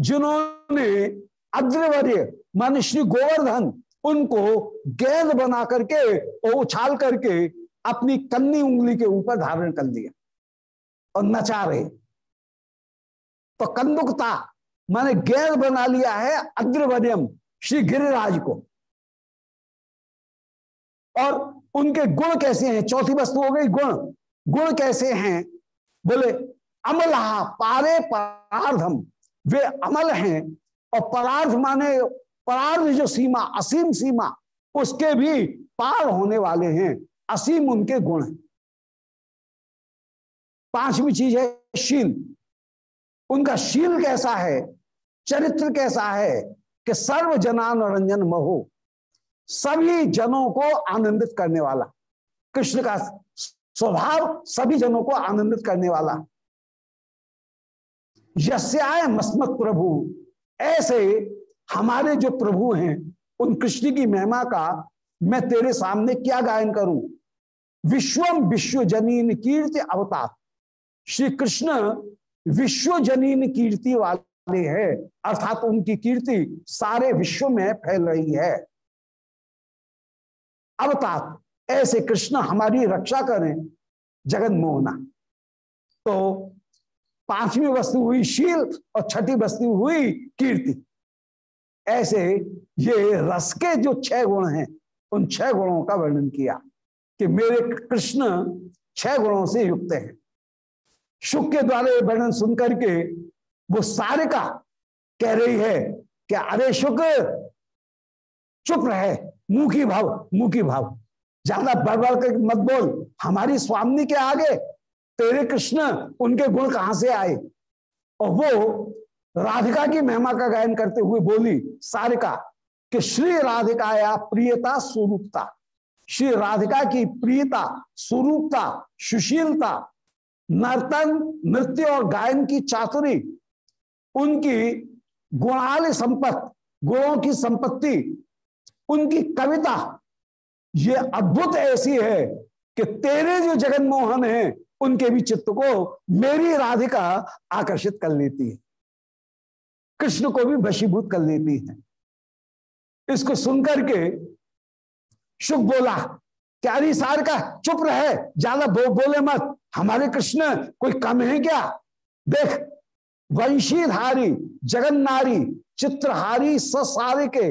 जिन्होंने अद्रवर्य, मान श्री गोवर्धन, उनको गेंद बना करके और उछाल करके अपनी कन्नी उंगली के ऊपर धारण कर लिया और नचा रहे। तो कंदुकता, माने गेंद बना लिया है अग्रवर्यम श्री गिरिराज को। और उनके गुण कैसे हैं? चौथी वस्तु हो गई गुण। गुण कैसे हैं? बोले, अमला पारे परार्धम। वे अमल हैं और परार्थ माने परार्थ जो सीमा, असीम सीमा, उसके भी पार होने वाले हैं। असीम उनके गुण हैं। पांचवी चीज़ है, शील। उनका शील कैसा है? चरित्र कैसा है? कि सर्व जनान रंजन महो। सभी जनों को आनंदित करने वाला। कृष्ण का स्वभाव सभी जनों को आनंदित करने वाला। यस्याय मस्मत प्रभु। ऐसे हमारे जो प्रभु हैं, उन कृष्ण की महिमा का मैं तेरे सामने क्या गायन करूँ? विश्वम विश्व जनीन कीर्ति अवतार। श्री कृष्ण विश्व जनीन कीर्ति वाले हैं, अर्थात उनकी कीर्ति सारे विश्व में फैल रही है। अवतार। ऐसे कृष्ण हमारी रक्षा करें, जगन मोहना। तो पांचवी वस्तु हुई शील और छठी वस्तु हुई कीर्ति। ऐसे ये रस के जो छह गुण हैं, उन छह गुणों का वर्णन किया कि मेरे कृष्ण छह गुणों से युक्त हैं। शुक के द्वारा ये वर्णन सुन करके वो सारे का कह रही है कि, अरे शुक चुप रहे की भाव की भाव। ज़्यादा बढ़ बढ़ कर मत बोल। हमारी स्वामी के आगे तेरे कृष्ण उनके गुण कहाँ से आए? और वो राधिका की महिमा का गायन करते हुए बोली, सारिका, कि श्री राधिका या प्रियता स्वरूपता। श्री राधिका की प्रियता, स्वरूपता, सुशीलता, नर्तन, नृत्य और गायन की चातुरी, उनकी गुणाल संपत्ति, गुणों की संपत्ति, उनकी कविता ये अद्भुत ऐसी है कि तेरे जो जगन मोहन है उनके भी चित्त को मेरी राधिका आकर्षित कर लेती है। कृष्ण को भी वशीभूत कर लेती है। इसको सुनकर के शुभ बोला क्यारी सार का चुप रहे ज़्यादा बो, बोले मत। हमारे कृष्ण कोई कम है क्या? देख वंशीधारी जगन नारी चित्रहारी ससारे के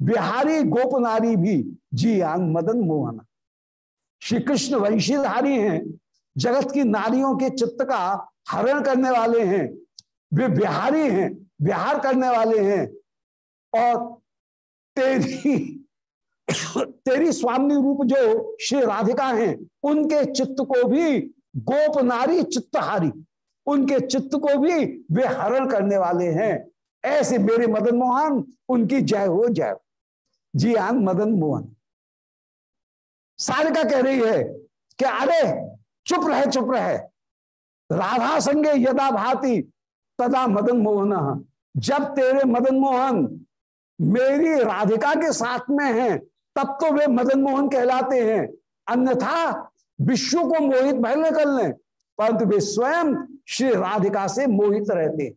बिहारी गोप नारी भी जी आंग मदन मोहन। श्री कृष्ण वंशीधारी हैं, जगत की नारियों के चित्त का हरण करने वाले हैं। वे बिहारी हैं, बिहार करने वाले हैं। और तेरी तेरी स्वामी रूप जो श्री राधिका हैं, उनके चित्त को भी गोप नारी चित्तहारी, उनके चित्त को भी वे हरण करने वाले हैं। ऐसे मेरे मदन मोहन, उनकी जय हो जय। जी आन मदन मोहन। सारिका कह रही है कि अरे, चुप रहे चुप रहे। राधा संगे यदा भाती, तदा मदन मोहन। जब तेरे मदन मोहन मेरी राधिका के साथ में हैं, तब तो वे मदन मोहन कहलाते हैं। अन्यथा विश्व को मोहित भले कर लें। परंतु वे स्वयं श्री राधिका से मोहित रहते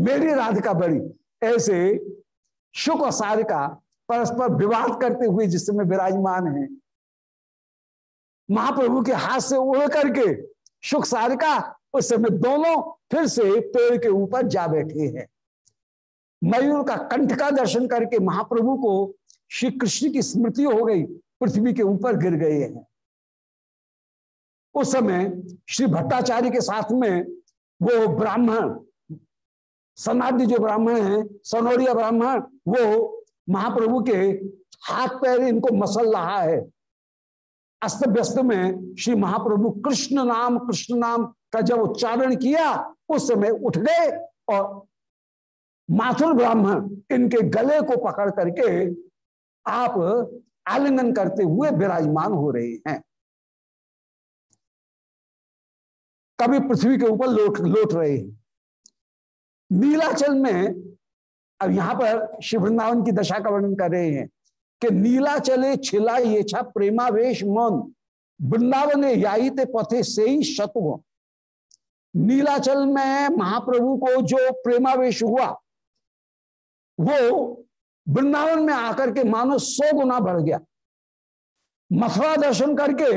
मेरी राधिका बड़ी। ऐसे शुक और सारिका परस्पर विवाद करते हुए जिस समय विराजमान है महाप्रभु के हाथ से उड़ करके सुख सारिका, उस समय दोनों फिर से पेड़ के ऊपर जा बैठे हैं। मयूर का कंठ का दर्शन करके महाप्रभु को श्री कृष्ण की स्मृति हो गई, पृथ्वी के ऊपर गिर गए हैं। उस समय श्री भट्टाचार्य के साथ में वो ब्राह्मण सनादि जो ब्राह्मण है, सनौरिया ब्राह्मण, वो महाप्रभु के हाथ पैर इनको मसल रहा है। अस्त व्यस्त में श्री महाप्रभु कृष्ण नाम कृष्ण नाम का जब उच्चारण किया, उस समय उठ गए और माथुर ब्राह्मण इनके गले को पकड़ करके आप आलिंगन करते हुए विराजमान हो रहे हैं। कभी पृथ्वी के ऊपर लोट लोट रहे हैं। नीलाचल में, अब यहाँ पर शिव वृंदावन की दशा का वर्णन कर रहे हैं। कि नीला चले छिला ये छा प्रेमावेश मन वृंदावन याई पथे से ही शतु नीलाचल में महाप्रभु को जो प्रेमावेश हुआ वो वृंदावन में आकर के मानो सौ गुना बढ़ गया मथुरा दर्शन करके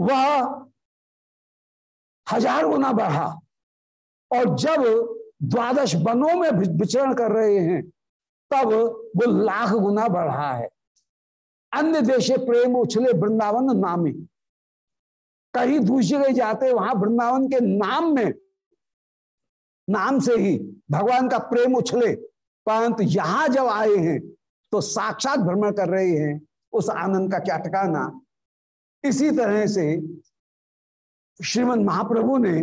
वह हज़ार गुना बढ़ा और जब द्वादश वनों में विचरण कर रहे हैं तब वो लाख गुना बढ़ा है। अन्य देशे प्रेम उछले वृंदावन नामे। कहीं दूसरे जाते, वहाँ वृंदावन के नाम में, नाम से ही भगवान का प्रेम उछले। परंतु यहाँ जब आए हैं तो साक्षात भ्रमण कर रहे हैं उस आनंद का क्या ठिकाना। इसी तरह से श्रीमद महाप्रभु ने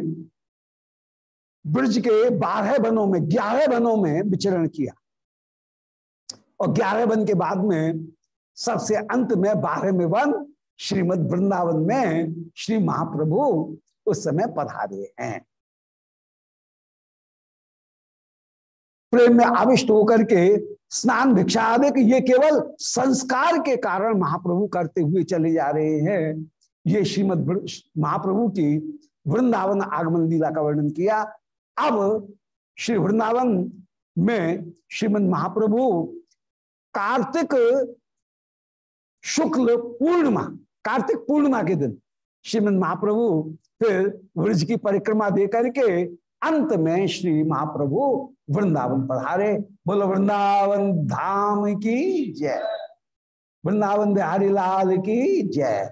ब्रज के बारह वनों में, ग्यारह वनों में विचरण किया। और ग्यारह वन के बाद में सबसे अंत में बारह में वन, श्रीमद वृंदावन में श्री महाप्रभु उस समय पधारे हैं। प्रेम में आविष्ट होकर के स्नान भिक्षा आदि ये केवल संस्कार के कारण महाप्रभु करते हुए चले जा रहे हैं। ये श्रीमद महाप्रभु की वृंदावन आगमन लीला का वर्णन किया। अब श्री वृंदावन में श्रीमद महाप्रभु कार्तिक शुक्ल पूर्णिमा, कार्तिक पूर्णिमा के दिन श्रीमद महाप्रभु फिर ब्रज की परिक्रमा दे करके अंत में श्री महाप्रभु वृंदावन पधारे। बोलो, वृंदावन धाम की जय। वृंदावन बिहारी लाल की जय।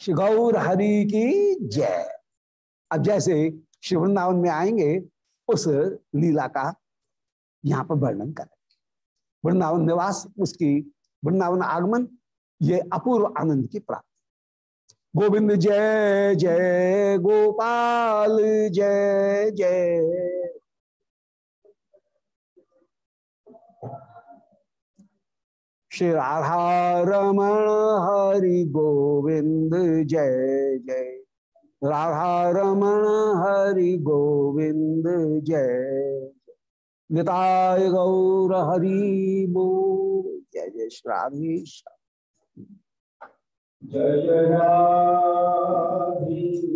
श्री गौर हरि की जय। अब जैसे श्री वृंदावन में आएँगे, उस लीला का यहाँ पर वर्णन करें। वृंदावन निवास, उसकी वृंदावन आगमन, ये अपूर्व आनंद की प्राप्ति। गोविंद जय जय गोपाल, जय जय। श्री राधा रमण हरि गोविंद जय जय। राधा रमण हरि गोविंद जय। निताय गौर हरि बो जय जय श्री राधेश जय राधे।